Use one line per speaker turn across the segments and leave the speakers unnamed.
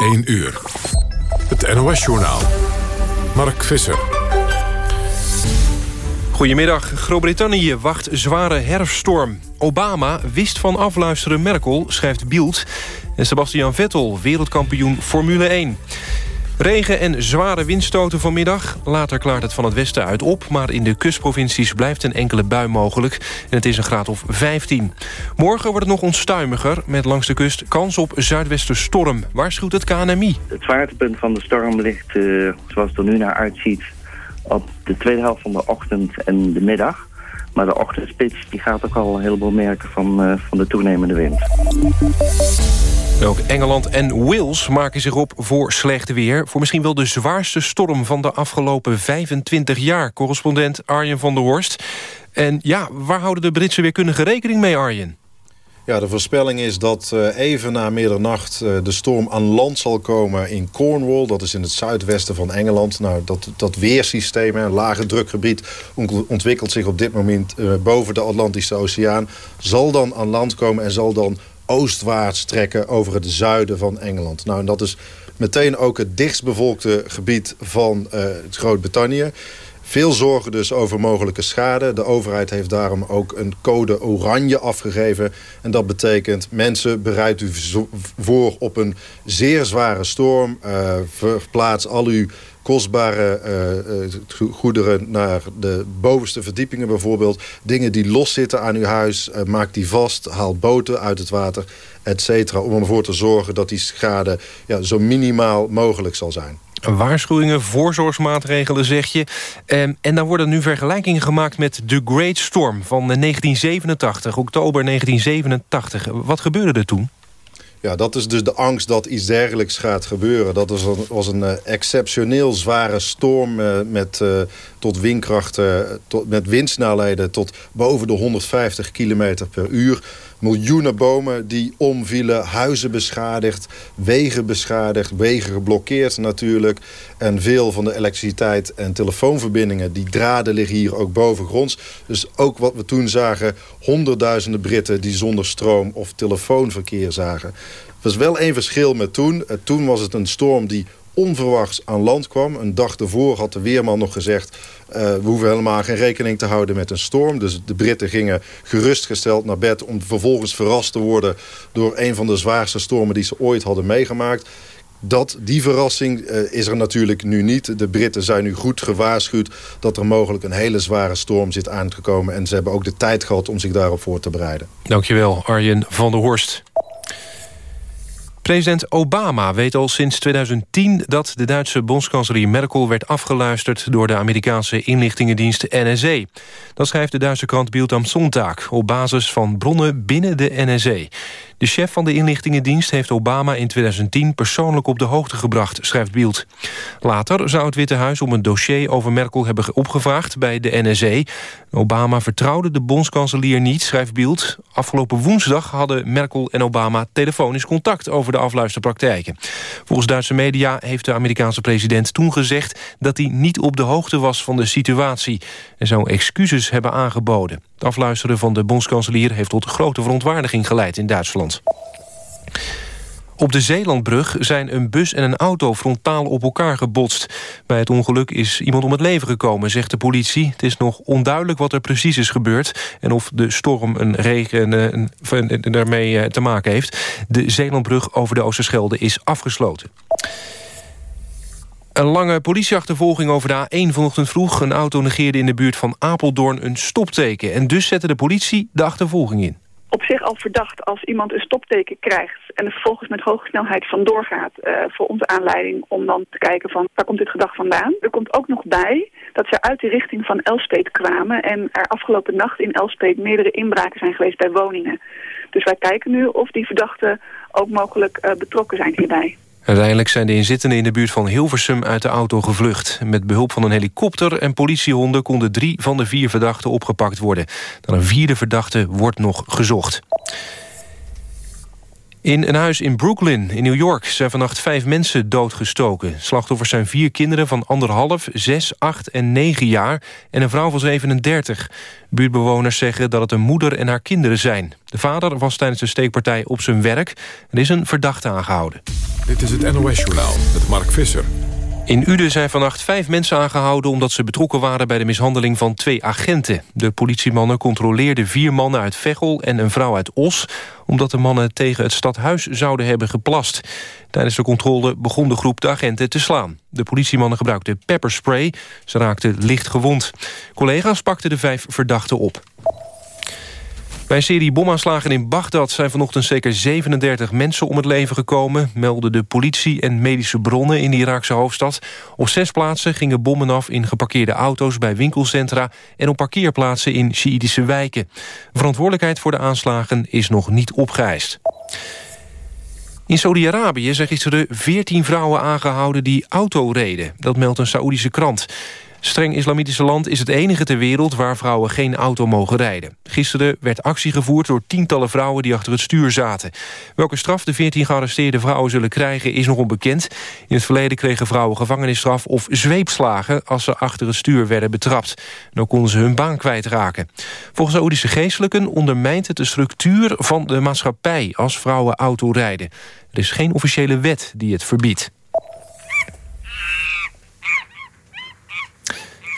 1 uur. Het NOS-journaal. Mark Visser.
Goedemiddag. Groot-Brittannië wacht zware herfststorm. Obama wist van afluisteren Merkel, schrijft Bild. En Sebastian Vettel, wereldkampioen Formule 1. Regen en zware windstoten vanmiddag. Later klaart het van het westen uit op... maar in de kustprovincies blijft een enkele bui mogelijk. En het is een graad of 15. Morgen wordt het nog onstuimiger... met langs de kust kans op zuidwesterstorm. Waarschuwt het KNMI?
Het zwaartepunt van de storm ligt, uh, zoals het er nu naar uitziet... op de tweede helft van de ochtend en de middag... Maar de ochtendspits die gaat ook al een heleboel merken van, uh, van de toenemende wind.
Ook Engeland en Wales maken zich op voor slechte weer... voor misschien wel de zwaarste storm van de afgelopen 25 jaar. Correspondent Arjen van der Horst. En ja, waar houden de Britse weerkundigen rekening mee, Arjen?
Ja, de voorspelling is dat uh, even na middernacht uh, de storm aan land zal komen in Cornwall. Dat is in het zuidwesten van Engeland. Nou, dat, dat weersysteem, een lage drukgebied, ontwikkelt zich op dit moment uh, boven de Atlantische Oceaan. Zal dan aan land komen en zal dan oostwaarts trekken over het zuiden van Engeland. Nou, en dat is meteen ook het dichtstbevolkte gebied van uh, Groot-Brittannië. Veel zorgen dus over mogelijke schade. De overheid heeft daarom ook een code oranje afgegeven. En dat betekent, mensen bereid u voor op een zeer zware storm. Uh, verplaats al uw kostbare uh, goederen naar de bovenste verdiepingen bijvoorbeeld. Dingen die loszitten aan uw huis, uh, maak die vast, haal boten uit het water, et cetera. Om ervoor te zorgen dat die schade ja, zo minimaal mogelijk zal zijn.
Waarschuwingen, voorzorgsmaatregelen, zeg je. Um, en dan worden nu vergelijkingen gemaakt met de Great Storm van 1987, oktober 1987. Wat gebeurde er toen?
Ja, dat is dus de angst dat iets dergelijks gaat gebeuren. Dat was een, was een uh, exceptioneel zware storm uh, met uh, tot windkrachten, tot, met windsnelheden tot boven de 150 km per uur. Miljoenen bomen die omvielen, huizen beschadigd, wegen beschadigd, wegen geblokkeerd natuurlijk. En veel van de elektriciteit en telefoonverbindingen, die draden liggen hier ook bovengronds. Dus ook wat we toen zagen, honderdduizenden Britten die zonder stroom of telefoonverkeer zagen. Er was wel één verschil met toen. Toen was het een storm die onverwachts aan land kwam. Een dag ervoor had de weerman nog gezegd... Uh, we hoeven helemaal geen rekening te houden met een storm. Dus de Britten gingen gerustgesteld naar bed... om vervolgens verrast te worden door een van de zwaarste stormen... die ze ooit hadden meegemaakt. Dat, die verrassing uh, is er natuurlijk nu niet. De Britten zijn nu goed gewaarschuwd dat er mogelijk een hele zware storm zit aangekomen. En ze hebben ook de tijd gehad om zich daarop voor te bereiden.
Dankjewel, Arjen van der Horst. President Obama weet al sinds 2010 dat de Duitse bondskanselier Merkel werd afgeluisterd door de Amerikaanse inlichtingendienst NSA. Dat schrijft de Duitse krant Bild am Sonntag op basis van bronnen binnen de NSA. De chef van de inlichtingendienst heeft Obama in 2010 persoonlijk op de hoogte gebracht, schrijft Bild. Later zou het Witte Huis om een dossier over Merkel hebben opgevraagd bij de NSA. Obama vertrouwde de bondskanselier niet, schrijft Bild. Afgelopen woensdag hadden Merkel en Obama telefonisch contact over de afluisterpraktijken. Volgens Duitse media heeft de Amerikaanse president toen gezegd dat hij niet op de hoogte was van de situatie en zou excuses hebben aangeboden. Het afluisteren van de bondskanselier heeft tot grote verontwaardiging geleid in Duitsland. Op de Zeelandbrug zijn een bus en een auto frontaal op elkaar gebotst. Bij het ongeluk is iemand om het leven gekomen, zegt de politie. Het is nog onduidelijk wat er precies is gebeurd... en of de storm een regen uh, daarmee uh, te maken heeft. De Zeelandbrug over de Oosterschelde is afgesloten. Een lange politieachtervolging over de A1 vanochtend vroeg. Een auto negeerde in de buurt van Apeldoorn een stopteken. En dus zette de politie de achtervolging in.
Op zich al verdacht als iemand een stopteken krijgt... en er vervolgens met hoge snelheid vandoor gaat... Uh, voor onze aanleiding om dan te kijken van waar komt dit gedrag vandaan. Er komt ook nog bij dat ze uit de richting van Elspet kwamen... en er afgelopen nacht in Elspet meerdere inbraken zijn geweest bij woningen. Dus wij kijken nu of die verdachten ook mogelijk uh, betrokken zijn hierbij.
Uiteindelijk zijn de inzittenden in de buurt van Hilversum uit de auto gevlucht. Met behulp van een helikopter en politiehonden konden drie van de vier verdachten opgepakt worden. Dan een vierde verdachte wordt nog gezocht. In een huis in Brooklyn in New York zijn vannacht vijf mensen doodgestoken. Slachtoffers zijn vier kinderen van anderhalf, zes, acht en negen jaar... en een vrouw van 37. Buurtbewoners zeggen dat het een moeder en haar kinderen zijn. De vader was tijdens de steekpartij op zijn werk... en is een verdachte aangehouden.
Dit is het NOS-journaal met Mark Visser.
In Uden zijn vannacht vijf mensen aangehouden... omdat ze betrokken waren bij de mishandeling van twee agenten. De politiemannen controleerden vier mannen uit Veghel en een vrouw uit Os... omdat de mannen tegen het stadhuis zouden hebben geplast. Tijdens de controle begon de groep de agenten te slaan. De politiemannen gebruikten pepperspray. Ze raakten licht gewond. Collega's pakten de vijf verdachten op. Bij serie bomaanslagen in Bagdad zijn vanochtend zeker 37 mensen om het leven gekomen, melden de politie en medische bronnen in de Iraakse hoofdstad. Op zes plaatsen gingen bommen af in geparkeerde auto's bij winkelcentra en op parkeerplaatsen in Sjiïtische wijken. Verantwoordelijkheid voor de aanslagen is nog niet opgeëist. In Saudi-Arabië zijn gisteren 14 vrouwen aangehouden die auto reden. Dat meldt een Saoedische krant. Streng islamitische land is het enige ter wereld waar vrouwen geen auto mogen rijden. Gisteren werd actie gevoerd door tientallen vrouwen die achter het stuur zaten. Welke straf de 14 gearresteerde vrouwen zullen krijgen is nog onbekend. In het verleden kregen vrouwen gevangenisstraf of zweepslagen als ze achter het stuur werden betrapt. Dan konden ze hun baan kwijtraken. Volgens Saoedische geestelijken ondermijnt het de structuur van de maatschappij als vrouwen auto rijden. Er is geen officiële wet die het verbiedt.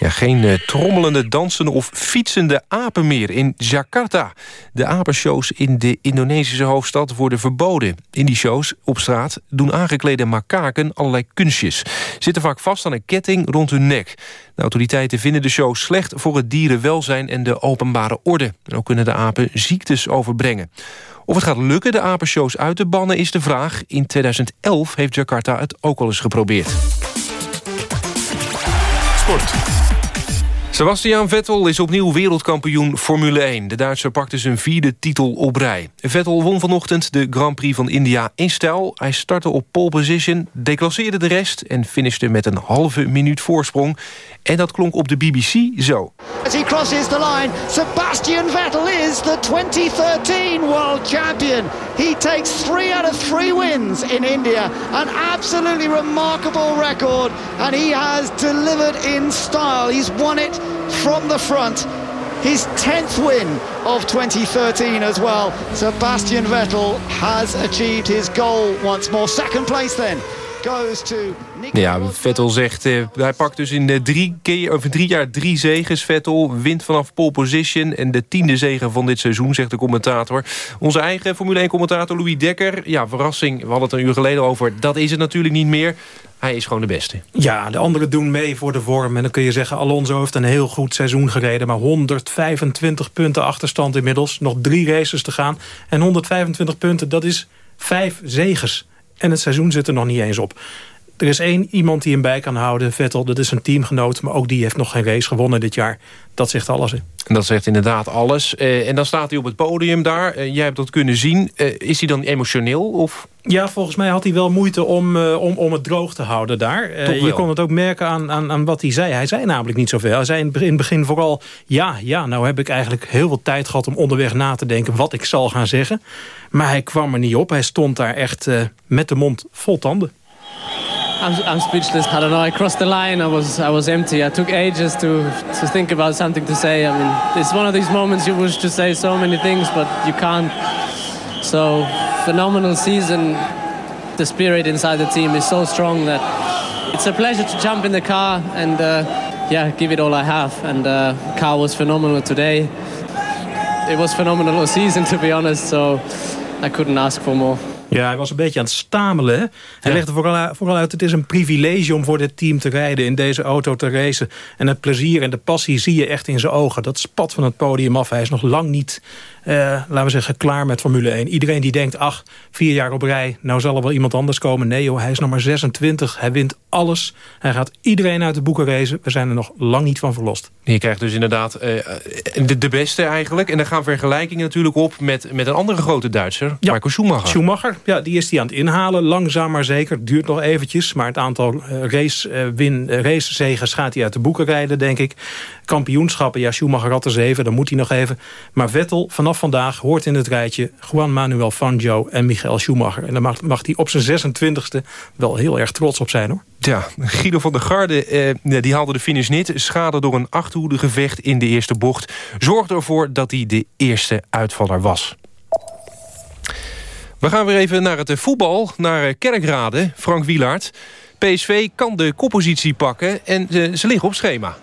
Ja, geen uh, trommelende, dansende of fietsende apen meer in Jakarta. De apenshows in de Indonesische hoofdstad worden verboden. In die shows op straat doen aangeklede makaken allerlei kunstjes. Zitten vaak vast aan een ketting rond hun nek. De autoriteiten vinden de show slecht voor het dierenwelzijn en de openbare orde. En ook kunnen de apen ziektes overbrengen. Of het gaat lukken de apenshows uit te bannen is de vraag. In 2011 heeft Jakarta het ook al eens geprobeerd. Sport. Sebastian Vettel is opnieuw wereldkampioen Formule 1. De Duitser pakte zijn vierde titel op rij. Vettel won vanochtend de Grand Prix van India in stijl. Hij startte op pole position, declasseerde de rest... en finishte met een halve minuut voorsprong. En dat klonk op de BBC zo.
As he crosses the line, Sebastian Vettel is the 2013 world champion. He takes three out of three wins in India. An absolutely remarkable record. And he has delivered in style. He's won it from the front. His 10th win of 2013 as well. Sebastian Vettel has achieved his goal once more. Second place then goes to
ja, Vettel zegt, uh, hij pakt dus in de drie, keer, of drie jaar drie zegens. Vettel wint vanaf pole position en de tiende zegen van dit seizoen, zegt de commentator. Onze eigen Formule 1-commentator Louis Dekker. Ja, verrassing, we hadden het een uur geleden over. Dat is het natuurlijk niet meer. Hij is gewoon de beste.
Ja, de anderen doen mee voor de vorm. En dan kun je zeggen, Alonso heeft een heel goed seizoen gereden. Maar 125 punten achterstand inmiddels. Nog drie races te gaan. En 125 punten, dat is vijf zegens. En het seizoen zit er nog niet eens op. Er is één iemand die hem bij kan houden, Vettel. Dat is een teamgenoot, maar ook die heeft nog geen race gewonnen dit jaar. Dat zegt alles.
Dat zegt inderdaad alles. Uh, en dan staat hij op het podium daar. Uh, jij hebt dat kunnen zien. Uh, is hij dan emotioneel? Of?
Ja, volgens mij had hij wel moeite om, om, om het droog te houden daar. je kon het ook merken aan, aan, aan wat hij zei. Hij zei namelijk niet zoveel. Hij zei in het begin vooral... ja, ja, nou heb ik eigenlijk heel veel tijd gehad om onderweg na te denken... wat ik zal gaan zeggen. Maar hij kwam er niet op. Hij stond daar echt met de mond vol tanden.
I'm, I'm speechless. I don't know. I crossed the line. I was I was empty. I took ages to to think about something to say. I mean, it's one of these moments you wish to say so many things, but you can't. So phenomenal season. The spirit inside the team is so strong that it's a pleasure to jump in the car and uh, yeah, give it all I have. And uh, car was phenomenal today. It was phenomenal season to be honest. So I couldn't ask for more.
Ja, hij was een beetje aan het stamelen. Hè? Hij legde vooral, vooral uit, het is een privilege om voor dit team te rijden... in deze auto te racen. En het plezier en de passie zie je echt in zijn ogen. Dat spat van het podium af. Hij is nog lang niet uh, laten we zeggen, klaar met Formule 1. Iedereen die denkt, ach, vier jaar op rij, nou zal er wel iemand anders komen. Nee joh, hij is nog maar 26, hij wint alles. Hij gaat iedereen uit de boeken racen. We zijn er nog lang niet van verlost.
Je krijgt dus inderdaad uh, de, de, beste eigenlijk. En dan gaan vergelijkingen natuurlijk op met, met een andere grote Duitser, ja. Marco Schumacher.
Schumacher, ja, die is die aan het inhalen. Langzaam maar zeker, duurt nog eventjes. Maar het aantal uh, race, win, racezegers gaat hij uit de boeken rijden, denk ik. Kampioenschappen, ja, Schumacher had er zeven, dan moet hij nog even. Maar Vettel, vanaf vandaag hoort in het rijtje Juan Manuel Fangio en Michael Schumacher. En daar mag, mag hij op zijn 26e wel heel erg trots op zijn hoor.
Ja, Guido van der Garde eh, die haalde de finish niet. Schade door een gevecht in de eerste bocht. Zorgde ervoor dat hij de eerste uitvaller was. We gaan weer even naar het eh, voetbal, naar eh, Kerkrade. Frank Wielaert. PSV kan de koppositie pakken en ze, ze liggen op schema.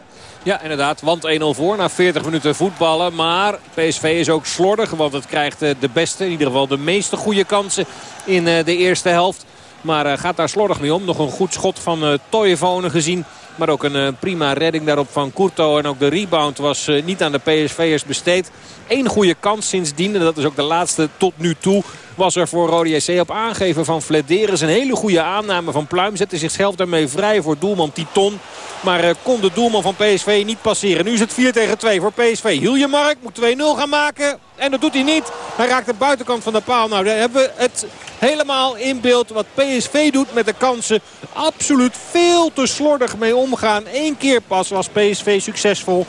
Ja, inderdaad. Want 1-0 voor na 40 minuten voetballen. Maar PSV is ook slordig. Want het krijgt eh, de beste, in ieder geval de meeste goede kansen in de eerste helft. Maar gaat daar slordig mee om. Nog een goed schot van Toyevonen gezien. Maar ook een prima redding daarop van Courto. En ook de rebound was niet aan de PSV'ers besteed. Eén goede kans sindsdien. En dat is ook de laatste tot nu toe was er voor Rode JC op aangeven van Flederis. Een hele goede aanname van Pluim. Zette zichzelf daarmee vrij voor doelman Titon. Maar uh, kon de doelman van PSV niet passeren. Nu is het 4 tegen 2 voor PSV. Mark moet 2-0 gaan maken. En dat doet hij niet. Hij raakt de buitenkant van de paal. Nou, daar hebben we het helemaal in beeld. Wat PSV doet met de kansen. Absoluut veel te slordig mee omgaan. Eén keer pas was PSV succesvol.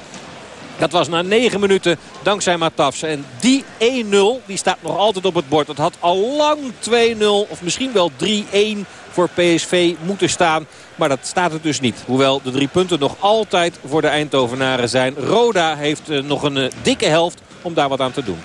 Dat was na 9 minuten dankzij Matafs. En die 1-0 die staat nog altijd op het bord. Dat had al lang 2-0 of misschien wel 3-1 voor PSV moeten staan. Maar dat staat het dus niet. Hoewel de drie punten nog altijd voor de Eindhovenaren zijn. Roda heeft eh, nog een eh, dikke helft om daar wat aan te doen.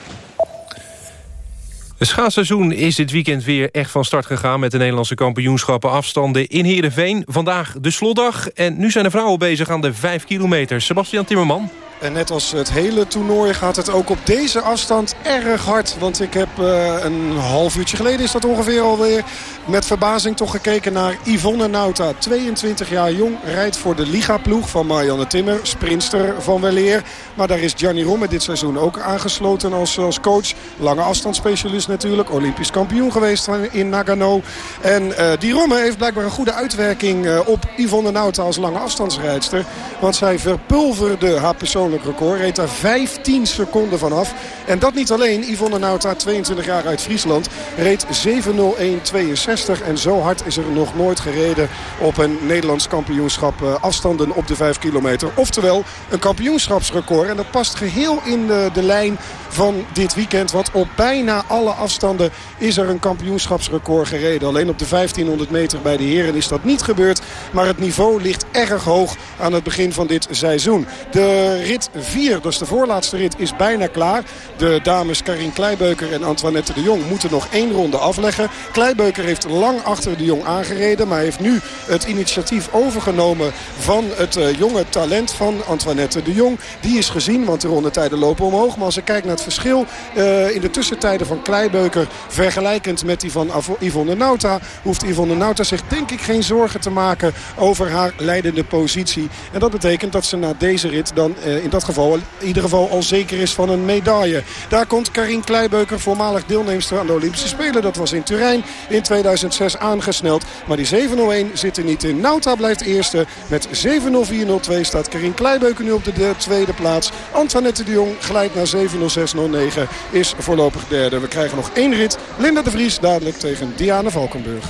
Het schaatsseizoen is dit weekend weer echt van start gegaan... met de Nederlandse kampioenschappen afstanden in Heerenveen. Vandaag de slotdag en nu zijn de vrouwen bezig aan de 5 kilometer. Sebastian Timmerman.
En net als het hele toernooi gaat het ook op deze afstand erg hard. Want ik heb uh, een half uurtje geleden is dat ongeveer alweer... met verbazing toch gekeken naar Yvonne Nauta. 22 jaar jong, rijdt voor de Liga-ploeg van Marianne Timmer. Sprinster van Weleer. Maar daar is Gianni Romme dit seizoen ook aangesloten als, als coach. Lange afstandsspecialist natuurlijk. Olympisch kampioen geweest in Nagano. En uh, die Romme heeft blijkbaar een goede uitwerking uh, op Yvonne Nauta als lange afstandsrijdster. Want zij verpulverde haar persoonlijke record. Reed daar 15 seconden vanaf. En dat niet alleen. Yvonne Nauta, 22 jaar uit Friesland, reed 7.01.62. En zo hard is er nog nooit gereden op een Nederlands kampioenschap eh, afstanden op de 5 kilometer. Oftewel een kampioenschapsrecord. En dat past geheel in de, de lijn van dit weekend. Want op bijna alle afstanden is er een kampioenschapsrecord gereden. Alleen op de 1500 meter bij de heren is dat niet gebeurd. Maar het niveau ligt erg hoog aan het begin van dit seizoen. De rit 4, dus de voorlaatste rit, is bijna klaar. De dames Karin Kleibeuker en Antoinette de Jong moeten nog één ronde afleggen. Kleibeuker heeft lang achter de Jong aangereden. Maar heeft nu het initiatief overgenomen van het uh, jonge talent van Antoinette de Jong. Die is gezien, want de rondetijden lopen omhoog. Maar als ik kijk naar het verschil uh, in de tussentijden van Kleibeuker... vergelijkend met die van Yvonne Nauta... hoeft Yvonne Nauta zich denk ik geen zorgen te maken over haar leidende positie. En dat betekent dat ze na deze rit dan uh, in dat geval in ieder geval al zeker is van een medaille. Daar komt Karin Kleibeuker, voormalig deelnemster aan de Olympische Spelen. Dat was in Turijn in 2006 aangesneld. Maar die 701 zit er niet in. Nauta blijft eerste. Met 70402 staat Karin Kleibeuker nu op de, de tweede plaats. Antoinette de Jong glijdt naar 70609. Is voorlopig derde. We krijgen nog één rit. Linda de Vries dadelijk tegen Diana Valkenburg.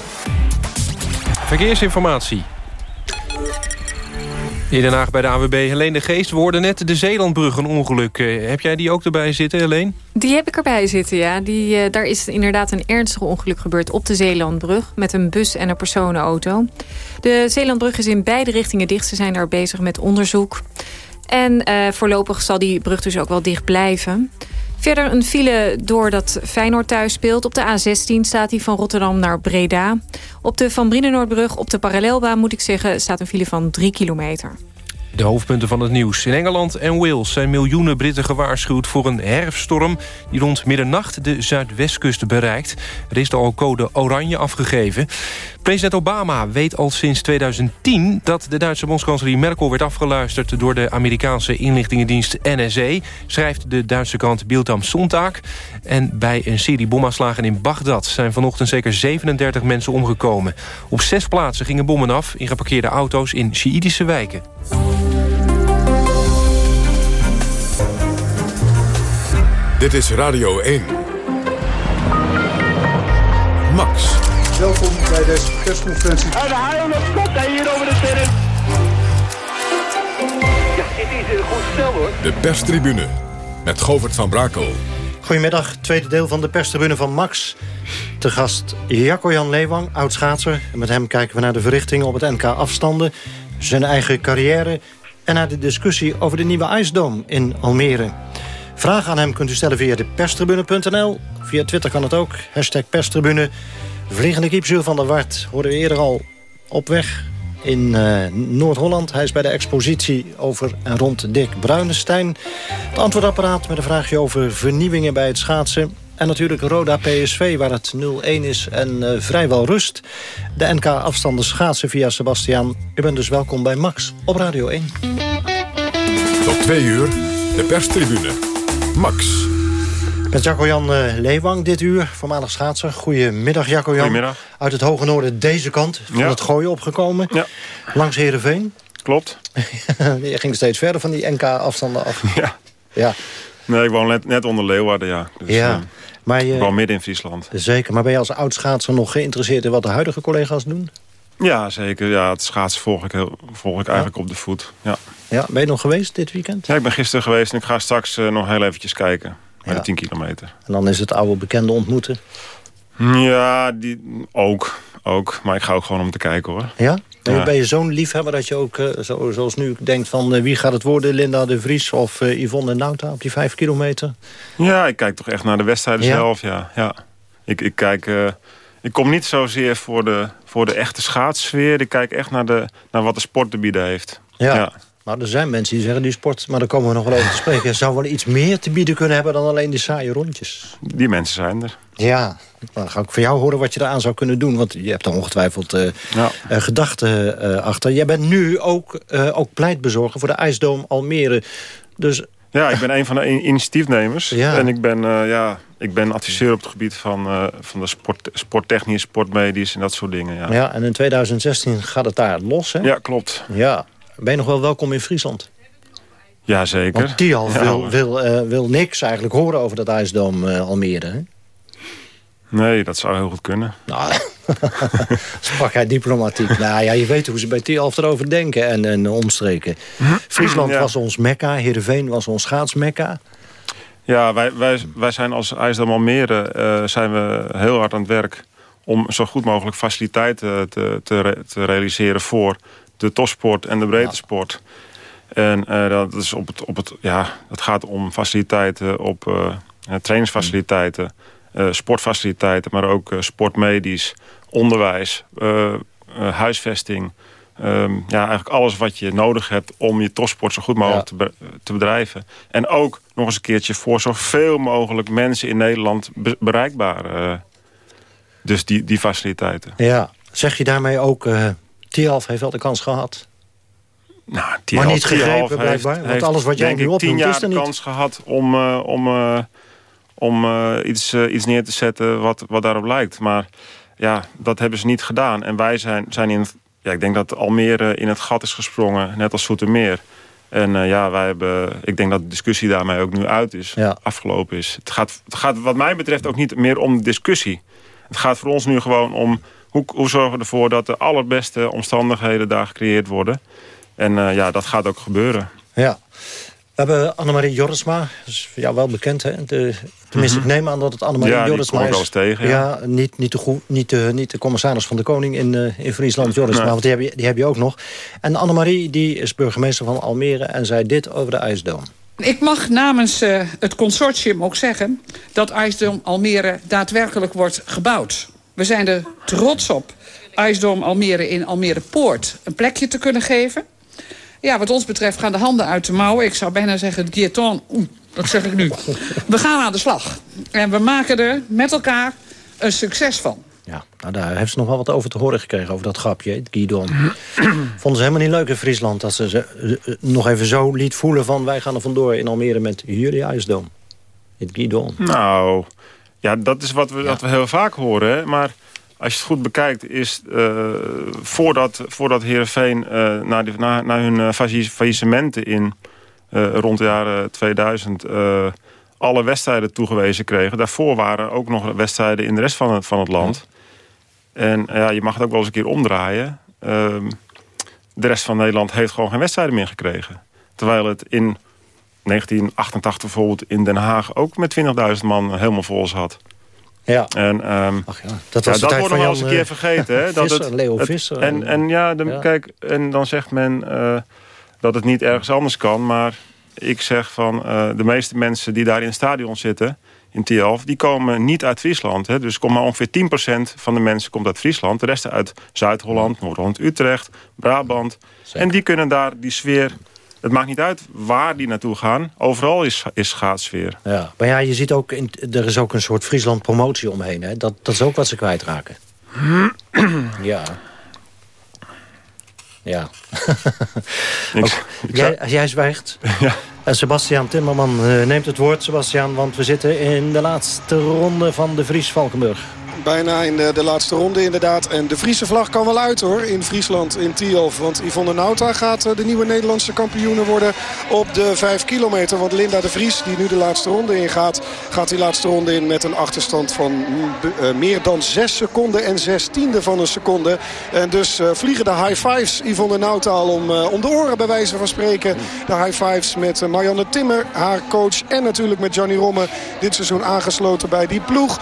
Verkeersinformatie. In Den Haag bij de AWB Helene de Geest. We hoorden net de Zeelandbrug een ongeluk. Eh, heb jij die ook erbij zitten, Helene?
Die heb ik erbij zitten, ja. Die, uh, daar is inderdaad een ernstig ongeluk gebeurd op de Zeelandbrug... met een bus en een personenauto. De Zeelandbrug is in beide richtingen dicht. Ze zijn daar bezig met onderzoek. En uh, voorlopig zal die brug dus ook wel dicht blijven. Verder een file doordat Feyenoord thuis speelt. Op de A16 staat hij van Rotterdam naar Breda. Op de Van Brienenoordbrug, op de parallelbaan moet ik zeggen... staat een file van 3 kilometer.
De hoofdpunten van het nieuws. In Engeland en Wales zijn miljoenen Britten gewaarschuwd voor een herfststorm... die rond middernacht de zuidwestkust bereikt. Er is al code oranje afgegeven. President Obama weet al sinds 2010 dat de Duitse bondskanselier Merkel werd afgeluisterd... door de Amerikaanse inlichtingendienst NSA, schrijft de Duitse krant Bild am Sonntag. En bij een serie bomaanslagen in Bagdad zijn vanochtend zeker 37 mensen omgekomen. Op zes plaatsen gingen bommen af in geparkeerde auto's in Sjiïtische wijken.
Dit is Radio 1. Max.
Welkom bij deze persconferentie.
En de haal komt hij hier over de terrein. Ja, dit is een goed stel hoor.
De perstribune met Govert van Brakel.
Goedemiddag, tweede deel van de perstribune van Max. Te gast Jacco-Jan Leewang, oud-schaatser. En met hem kijken we naar de verrichtingen op het NK afstanden... zijn eigen carrière en naar de discussie over de nieuwe ijsdoom in Almere. Vragen aan hem kunt u stellen via de perstribune.nl. Via Twitter kan het ook. Hashtag perstribune. Vliegende kiepzuur van der Wart hoorden we eerder al op weg in uh, Noord-Holland. Hij is bij de expositie over en rond Dick Bruinestein. Het antwoordapparaat met een vraagje over vernieuwingen bij het schaatsen. En natuurlijk Roda PSV, waar het 0-1 is en uh, vrijwel rust. De NK-afstanden schaatsen via Sebastiaan. U bent dus welkom bij Max op Radio 1.
Tot twee uur, de perstribune. Max.
Met Jacco-Jan uh, Leewang dit uur, voormalig schaatser. Goedemiddag Jacco-Jan.
Goedemiddag.
Uit het hoge noorden deze kant van
Ja.
het gooien opgekomen.
Ja.
Langs Heerenveen.
Klopt.
Je ging steeds verder van die NK-afstanden af.
Ja.
Ja,
Nee, ik woon net, net onder Leeuwarden, ja. Dus,
ja.
eh,
maar
ik
je,
woon midden in Friesland.
zeker. Maar ben je als oud-schaatser nog geïnteresseerd in wat de huidige collega's doen?
Ja, zeker. Ja, het schaatsen volg ik, heel, volg ik eigenlijk op de voet. Ja.
Ja, ben je nog geweest dit weekend?
ja, ik ben gisteren geweest en ik ga straks eh, nog heel eventjes kijken. Bij
Ja.
de 10 kilometer.
En dan is het oude bekende ontmoeten.
Ja, die, ook, ook. Maar ik ga ook gewoon om te kijken hoor.
Ja? Ben je,
Ja.
ben je zo'n liefhebber dat je ook, eh, zo, zoals nu, denkt van... eh, wie gaat het worden, Linda de Vries of Yvonne Nauta op die vijf kilometer?
Ja, ik kijk toch echt naar de wedstrijden zelf. Ja, ja. Ik, ik, kijk, ik kom niet zozeer voor de, voor de echte schaatssfeer. Ik kijk echt naar, de, naar wat de sport te bieden heeft.
Ja.
Ja.
Nou, er zijn mensen die zeggen die sport, maar daar komen we nog wel over te spreken... zou wel iets meer te bieden kunnen hebben dan alleen die saaie rondjes.
Die mensen zijn er.
Ja, nou, dan ga ik van jou horen wat je eraan zou kunnen doen. Want je hebt er ongetwijfeld eh,
Ja.
eh, gedachten eh, achter. Jij bent nu ook, ook pleitbezorger voor de IJsdoom Almere. Dus
Ja, ik ben een van de in- initiatiefnemers.
Ja.
En ik ben, eh, ja, ik ben adviseur op het gebied van, eh, van de sport, sporttechnisch, sportmedisch en dat soort dingen. Ja,
ja. en in 2016 gaat het daar los, hè?
Ja, klopt.
Ja. Ben je nog wel welkom in Friesland?
Ja, zeker.
Want Tialf
Ja,
wil, wil, eh, wil niks eigenlijk horen over dat IJsdoom eh, Almere. Hè?
Nee, dat zou heel goed kunnen.
Nou, sprak hij diplomatiek. nou ja, je weet hoe ze bij Tialf erover denken en, en omstreken. Friesland
Ja.
was ons mekka, Heerenveen was ons schaatsmekka.
Ja, wij, wij, wij zijn als IJsdam Almere eh, zijn we heel hard aan het werk... om zo goed mogelijk faciliteiten te, te, re- te realiseren... voor de topsport en de breedte sport. En eh, dat, is op het, op het, ja, dat gaat om faciliteiten op eh, trainingsfaciliteiten... eh, sportfaciliteiten, maar ook eh, sportmedisch, onderwijs, eh, huisvesting... Ehm, ja, eigenlijk alles wat je nodig hebt om je topsport zo goed mogelijk te, be- te bedrijven. En ook nog eens een keertje voor zoveel mogelijk mensen in Nederland be- bereikbaar. dus die, die faciliteiten.
Ja, zeg je daarmee ook... Tialf heeft wel de kans gehad?
Nou,
Maar niet gegrepen, blijkbaar,
heeft-
want alles wat jij nu opnoemt
tien jaar
is er
de
niet.
kans gehad om, om, om eh, iets, eh, iets neer te zetten wat, wat daarop lijkt. Maar ja, dat hebben ze niet gedaan. En wij zijn, zijn in... Ja, ik denk dat Almere in het gat is gesprongen, net als Soetermeer. En eh, ja, wij hebben, ik denk dat de discussie daarmee ook nu uit is,
Ja.
afgelopen is. Het gaat, het gaat wat mij betreft ook niet meer om de discussie. Het gaat voor ons nu gewoon om hoe, hoe zorgen we ervoor dat de allerbeste omstandigheden daar gecreëerd worden. En ja, dat gaat ook gebeuren.
Ja. We hebben Annemarie is voor jou wel bekend, hè? De, tenminste, ik neem aan dat het Annemarie
Mhm. Ja, ik
is.
wel eens tegen, ja.
niet, niet, de goe- niet, de, niet de commissaris van de Koning in, eh, in Friesland, Jorritsma.
Nee.
Want die heb, je, die heb je ook nog. En Annemarie die is burgemeester van Almere en zei dit over de IJsdoom.
Ik mag namens eh, het consortium ook zeggen dat IJsdom Almere daadwerkelijk wordt gebouwd. We zijn er trots op IJsdom Almere in Almere Poort een plekje te kunnen geven. Ja, wat ons betreft gaan de handen uit de mouwen. Ik zou bijna zeggen, oeh, dat zeg ik nu. We gaan aan de slag. En we maken er met elkaar een succes van.
Ja, nou, daar heeft ze nog wel wat over te horen gekregen, over dat grapje, het Guidon. Vonden ze helemaal niet leuk in Friesland... dat ze ze eh, nog even zo liet voelen van... wij gaan er vandoor in Almere met jullie IJsdoom. Het Guidon.
Nou, ja, dat is wat we, wat we heel vaak horen. Hè? Maar als je het goed bekijkt, is eh, voordat, voordat Heerenveen eh naar, die, naar, naar hun eh, faillis- faillissementen in eh, rond de jaren 2000 eh, alle wedstrijden toegewezen kregen. Daarvoor waren ook nog wedstrijden in de rest van het, van het land. En ja, je mag het ook wel eens een keer omdraaien. Ehm, de rest van Nederland heeft gewoon geen wedstrijden meer gekregen. Terwijl het in 1988 bijvoorbeeld in Den Haag ook met 20.000 man helemaal vol zat.
Ja.
En, ehm,
dat
ja,
was de
dat
van
nog wel eens een keer
eh,
vergeten. Hè? Dat
Visser, Leo
het-
Visser
En,
en-
en, ja,
ja.
Kijk, en dan zegt men eh, dat het niet ergens anders kan. Maar ik zeg van uh, de meeste mensen die daar in het stadion zitten in Tielf, die komen niet uit Friesland. Hè. Dus komt maar ongeveer 10% van de mensen komt uit Friesland. De rest uit Zuid-Holland, Noord-Holland, Utrecht, Brabant. En die kunnen daar die sfeer... Het maakt niet uit waar die naartoe gaan. Overal is, is schaatssfeer.
Ja, maar ja, je ziet ook, in, er is ook een soort Friesland promotie omheen. Hè? Dat, dat is ook wat ze kwijtraken. ja. Ja.
ik,
jij, jij zwijgt. Ja. En Sebastian Timmerman eh, neemt het woord, Sebastian, want we zitten in de laatste ronde van de Vries-Valkenburg
bijna in de, de, laatste ronde inderdaad. En de Friese vlag kan wel uit hoor in Friesland, in Tialf. Want Yvonne Nauta gaat eh, de nieuwe Nederlandse kampioene worden op de 5 kilometer. Want Linda de Vries, die nu de laatste ronde ingaat... gaat die laatste ronde in met een achterstand van eh, meer dan 6 seconden en 6 tiende van een seconde. En dus uh, vliegen de high fives Yvonne Nauta al om, om de oren bij wijze van spreken. De high fives met Marianne Timmer, haar coach. En natuurlijk met Johnny Romme dit seizoen aangesloten bij die ploeg.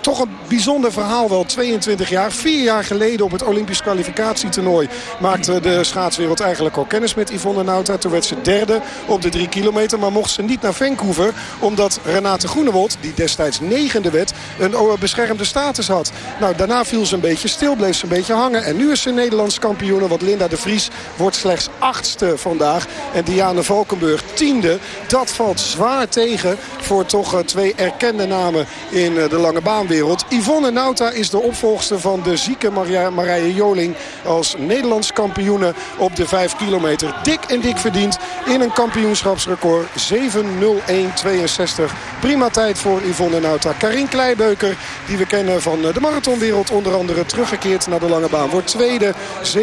toch een bijzonder bijzonder verhaal wel. 22 jaar, vier jaar geleden op het Olympisch kwalificatietoernooi... maakte de schaatswereld eigenlijk al kennis met Yvonne Nauta. Toen werd ze derde op de drie kilometer. Maar mocht ze niet naar Vancouver omdat Renate Groenewold... die destijds negende werd, een beschermde status had. Nou, daarna viel ze een beetje stil, bleef ze een beetje hangen. En nu is ze Nederlands kampioen. Want Linda de Vries wordt slechts achtste vandaag. En Diane Valkenburg tiende. Dat valt zwaar tegen voor toch eh, twee erkende namen in eh, de lange baanwereld. Yvonne Yvonne Nauta is de opvolgster van de zieke Marije Joling... als Nederlands kampioene op de 5 kilometer. Dik en dik verdiend in een kampioenschapsrecord. 7.01.62. Prima tijd voor Yvonne Nauta. Karin Kleibeuker, die we kennen van de marathonwereld... onder andere teruggekeerd naar de lange baan. Wordt tweede, 7.04.02.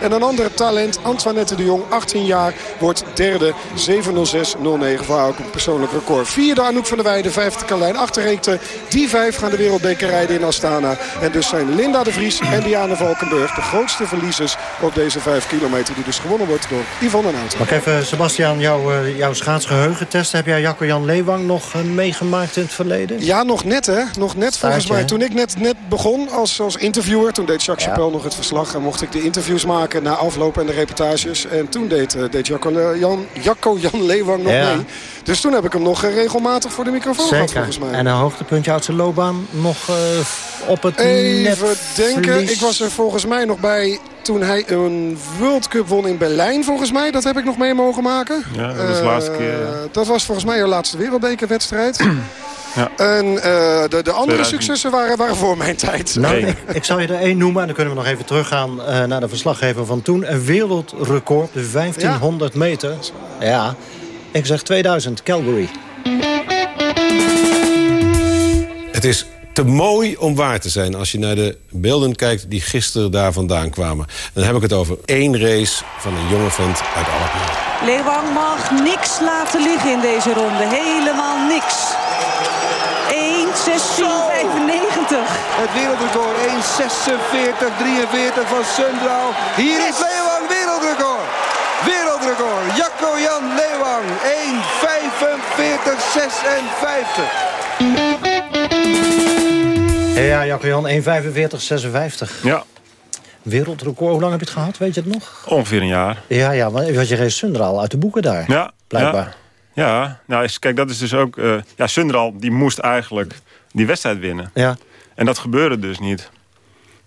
En een ander talent, Antoinette de Jong, 18 jaar... wordt derde, 7.06.09. Voor ook een persoonlijk record. Vierde Anouk van der Weijden, vijfde Carlijn Achterreekte. Die vijf gaan gaan de wereldbeker rijden in Astana. En dus zijn Linda de Vries en Diane Valkenburg de grootste verliezers op deze 5 kilometer. Die dus gewonnen wordt door Yvonne Nauta.
Mag even, Sebastian, jouw, uh, jouw schaatsgeheugentest. Heb jij Jacco-Jan Leewang nog uh, meegemaakt in het verleden?
Ja, nog net hè. Nog net volgens mij. Toen ik net, net begon als, als interviewer. Toen deed Jacques ja. Chapelle nog het verslag. En mocht ik de interviews maken na afloop en de reportages. En toen deed, uh, deed Jacco-Jan Jacco -Jan Leewang nog mee. Dus toen heb ik hem nog regelmatig voor de microfoon
Zeker.
gehad volgens mij.
En een hoogtepuntje uit zijn loopbaan nog uh, op het
Even denken. Ik was er volgens mij nog bij toen hij een World Cup won in Berlijn volgens mij. Dat heb ik nog mee mogen maken.
Ja, dat was de laatste keer. Ja.
Dat was volgens mij jouw laatste wereldbekerwedstrijd. Ja. En uh, de, de andere successen waren, waren voor mijn tijd.
Nou, ik, ik, zal je er één noemen en dan kunnen we nog even teruggaan uh, naar de verslaggever van toen. Een wereldrecord, de 1500 ja. meter. Ja, ik zeg 2000, Calgary.
Het is te mooi om waar te zijn als je naar de beelden kijkt die gisteren daar vandaan kwamen. Dan heb ik het over één race van een jonge vent uit Alkmaar.
Leeuwang mag niks laten liggen in deze ronde. Helemaal niks. 1.16.95.
Het wereldrecord 1.46.43 van Sundraal. Hier is Leeuwang wereldrecord. Wereldrecord. Jacco Jan Leeuwang. 1.45.56.
Ja, Jacco Jan, 1.45.56.
Ja.
Wereldrecord, hoe lang heb je het gehad, weet je het nog?
Ongeveer een jaar.
Ja, ja want je reed Sunderal uit de boeken daar.
Ja.
Blijkbaar.
Ja, ja. nou kijk, dat is dus ook... Uh, ja, Sunderal, die moest eigenlijk die wedstrijd winnen.
Ja.
En dat gebeurde dus niet.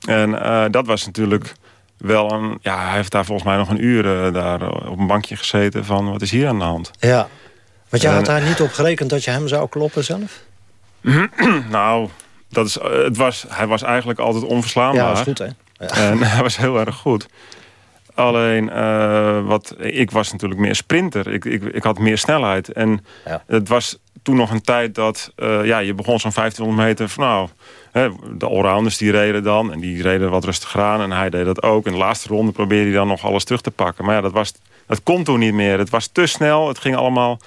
En uh, dat was natuurlijk wel een... Ja, hij heeft daar volgens mij nog een uur uh, daar op een bankje gezeten van... wat is hier aan de hand?
Ja. Want jij had daar niet op gerekend dat je hem zou kloppen zelf?
nou, dat is, het was, hij was eigenlijk altijd onverslaanbaar.
Ja, dat is goed, hè? Ja.
En hij was heel erg goed. Alleen, uh, wat, ik was natuurlijk meer sprinter. Ik, ik, ik had meer snelheid. En
ja.
het was toen nog een tijd dat... Uh, ja, je begon zo'n 1500 meter van nou... Hè, de allrounders die reden dan. En die reden wat rustiger aan. En hij deed dat ook. En de laatste ronde probeerde hij dan nog alles terug te pakken. Maar ja, dat, was, dat kon toen niet meer. Het was te snel. Het ging allemaal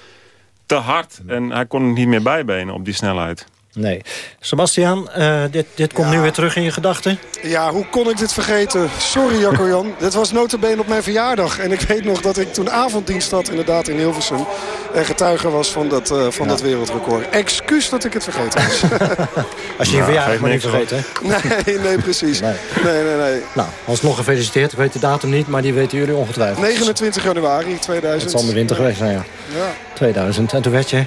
te hard. En hij kon het niet meer bijbenen op die snelheid.
Nee. Sebastian, uh, dit, dit komt nu weer terug in je gedachten?
Ja, hoe kon ik dit vergeten? Sorry Jacco-Jan. dit was notabene op mijn verjaardag. En ik weet nog dat ik toen avonddienst had inderdaad in Hilversum. En getuige was van dat, uh, van ja. dat wereldrecord. Excuus dat ik het vergeten was.
Als je je verjaardag maar niet vergeten.
Nee, nee, precies. Nee. nee, nee, nee.
Nou, alsnog gefeliciteerd. Ik weet de datum niet, maar die weten jullie ongetwijfeld.
29 januari 2000.
Het zal de winter geweest zijn, ja. ja. 2000. En toen werd je...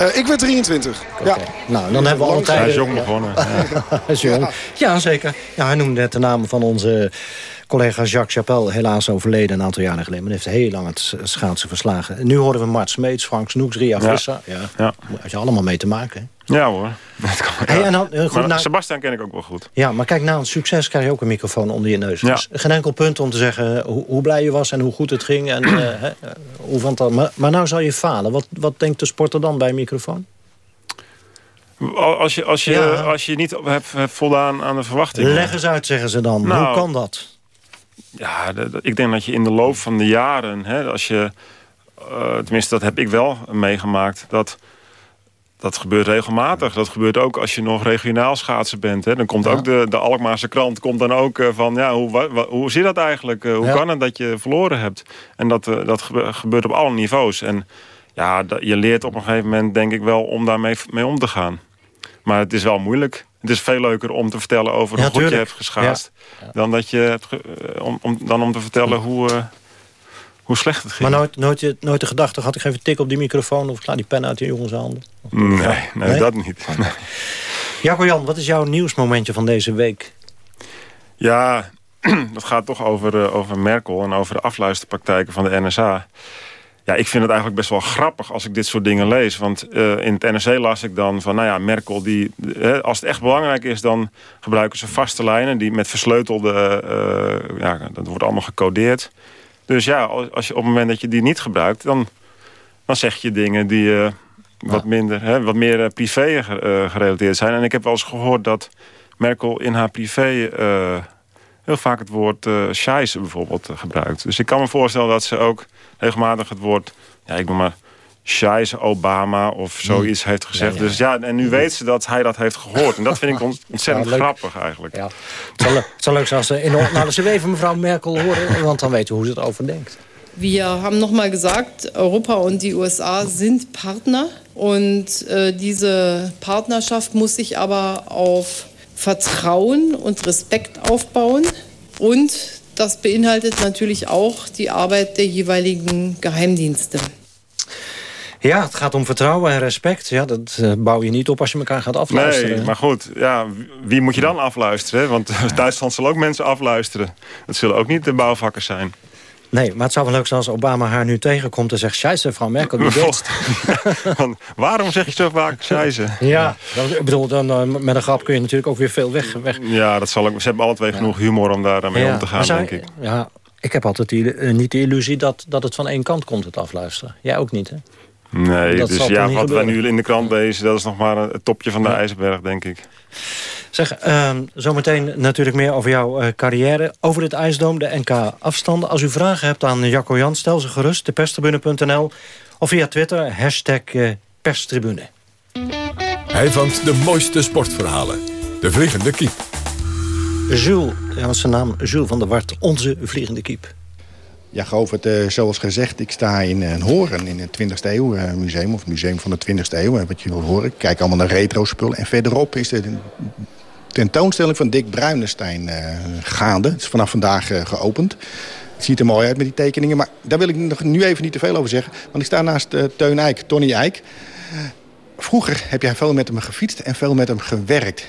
Uh, ik ben 23. Ja.
Nou, dan hebben we altijd.
Hij is jong begonnen.
Ja. is jong. Ja. zeker. Ja, hij noemde net de naam van onze collega Jacques Chapelle. Helaas overleden een aantal jaren geleden. Maar heeft heel lang het schaatsen verslagen. Nu horen we Mart Smeets, Frank Snoeks, Ria Visser. Ja. Ja. Had je allemaal mee te maken.
Ja hoor.
Hey, en dan, goed,
nou, Sebastian ken ik ook wel goed.
Ja, maar kijk, na een succes krijg je ook een microfoon onder je neus. Ja. Dus geen enkel punt om te zeggen hoe, hoe, blij je was en hoe goed het ging. En, uh, hè, hoe vond dat, maar, maar nou zal je falen. Wat, wat denkt de sporter dan bij een microfoon?
Als je, als je, ja. als je niet hebt, hebt voldaan aan de verwachtingen.
Leg eens uit, zeggen ze dan.
Nou,
hoe kan dat?
Ja, de, de, ik denk dat je in de loop van de jaren... Hè, als je, uh, tenminste, dat heb ik wel meegemaakt... dat dat gebeurt regelmatig. Dat gebeurt ook als je nog regionaal schaatsen bent. Hè. Dan komt ook de, de Alkmaarse krant komt dan ook uh, van... Ja, hoe, wa, hoe zit dat eigenlijk? Uh, hoe ja. kan het dat je verloren hebt? En dat, uh, dat gebeurt op alle niveaus. En ja, je leert op een gegeven moment denk ik wel om daarmee mee om te gaan. Maar het is wel moeilijk. Het is veel leuker om te vertellen over hoe ja, goed je hebt geschaatst... Dan, dat je hebt, om, om, dan om te vertellen hoe hoe slecht het ging.
Maar nooit, nooit, nooit de gedachte had ik even tik op die microfoon... of ik sla die pen uit die jongens handen?
Nee, nee, nee, dat niet. Nee.
Jacco Jan, wat is jouw nieuwsmomentje van deze week?
Ja, dat gaat toch over, uh, over Merkel en over de afluisterpraktijken van de NSA. Ja, ik vind het eigenlijk best wel grappig als ik dit soort dingen lees. Want uh, in het NRC las ik dan van, nou ja, Merkel, die, uh, als het echt belangrijk is... dan gebruiken ze vaste lijnen die met versleutelde... Ja, dat wordt allemaal gecodeerd. Dus ja, als je, op het moment dat je die niet gebruikt... dan, dan zeg je dingen die uh, wat, minder, hè, wat meer uh, privé uh, gerelateerd zijn. En ik heb wel eens gehoord dat Merkel in haar privé... heel vaak het woord uh, scheisse bijvoorbeeld gebruikt. Dus ik kan me voorstellen dat ze ook regelmatig het woord... ja, ik noem maar Scheisse Obama of zoiets heeft gezegd. Ja, ja. Dus ja, en nu weet ze dat hij dat heeft gehoord. En dat vind ik ontzettend ja, grappig eigenlijk.
Ja. Het, zou, het zou leuk zijn als ze in de nou, ze even mevrouw Merkel horen. Want dan weten we hoe ze het over denkt.
Wir haben nochmal gesagt, Europa und die USA sind Partner. Und äh, diese Partnerschaft muss sich aber auf Vertrauen und Respekt aufbauen. Und das beinhaltet natürlich auch die Arbeit der jeweiligen Geheimdienste.
Ja, het gaat om vertrouwen en respect. Ja, dat uh, bouw je niet op als je elkaar gaat afluisteren.
Nee, maar goed, ja, wie moet je dan afluisteren? Want Duitsland zal ook mensen afluisteren. Het zullen ook niet de bouwvakkers zijn.
Nee, maar het zou wel leuk zijn als Obama haar nu tegenkomt en zegt... Scheisse, mevrouw Merkel, wie weet.
Waarom zeg je zo vaak scheisse?
Ja, dan, ik bedoel, dan, uh, met een grap kun je natuurlijk ook weer veel weg. weg.
Ja, dat zal ook, ze hebben alle twee ja. genoeg humor om daar mee ja, om te gaan, denk ik.
Ja, ik heb altijd die, niet de illusie dat, dat het van één kant komt, het afluisteren. Jij ook niet, hè?
Nee, dat dus ja, wat wij nu in de krant lezen... dat is nog maar het topje van de ja. ijsberg, denk ik.
Zeg, uh, zometeen natuurlijk meer over jouw uh, carrière. Over het ijsdoom, de NK-afstanden. Als u vragen hebt aan Jacco Jan, stel ze gerust. Deperstribune.nl of via Twitter, hashtag uh, perstribune.
Hij vangt de mooiste sportverhalen. De Vliegende Kiep.
Jules, ja, is zijn naam? Jules van der Wart, onze Vliegende Kiep.
Ja, Govert, uh, zoals gezegd, ik sta in een Horen in het 20e eeuw uh, museum... of museum van de 20e eeuw, wat je wil horen. Ik kijk allemaal naar retro spullen. En verderop is de tentoonstelling van Dick Bruinestein gaande. Het is vanaf vandaag geopend. Het ziet er mooi uit met die tekeningen. Maar daar wil ik nog nu even niet te veel over zeggen. Want ik sta naast Teun Eijk, Tony Eijk. Vroeger heb jij veel met hem gefietst en veel met hem gewerkt.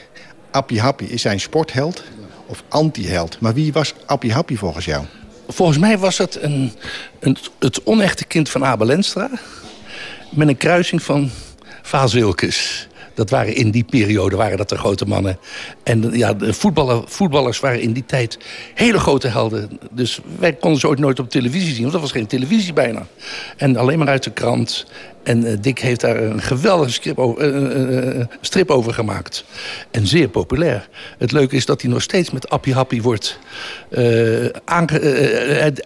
Appie Happy is zijn sportheld of anti-held. Maar wie was Appie Happy volgens jou?
Volgens mij was het een, een, het onechte kind van Abel Enstra... met een kruising van Vaas Wilkes. Dat waren in die periode waren dat de grote mannen. En ja, de voetballer, voetballers waren in die tijd hele grote helden. Dus wij konden ze ooit nooit op televisie zien. Want er was geen televisie bijna. En alleen maar uit de krant. En uh, Dick heeft daar een geweldige strip over, uh, uh, strip over, gemaakt. En zeer populair. Het leuke is dat hij nog steeds met Appie Happy wordt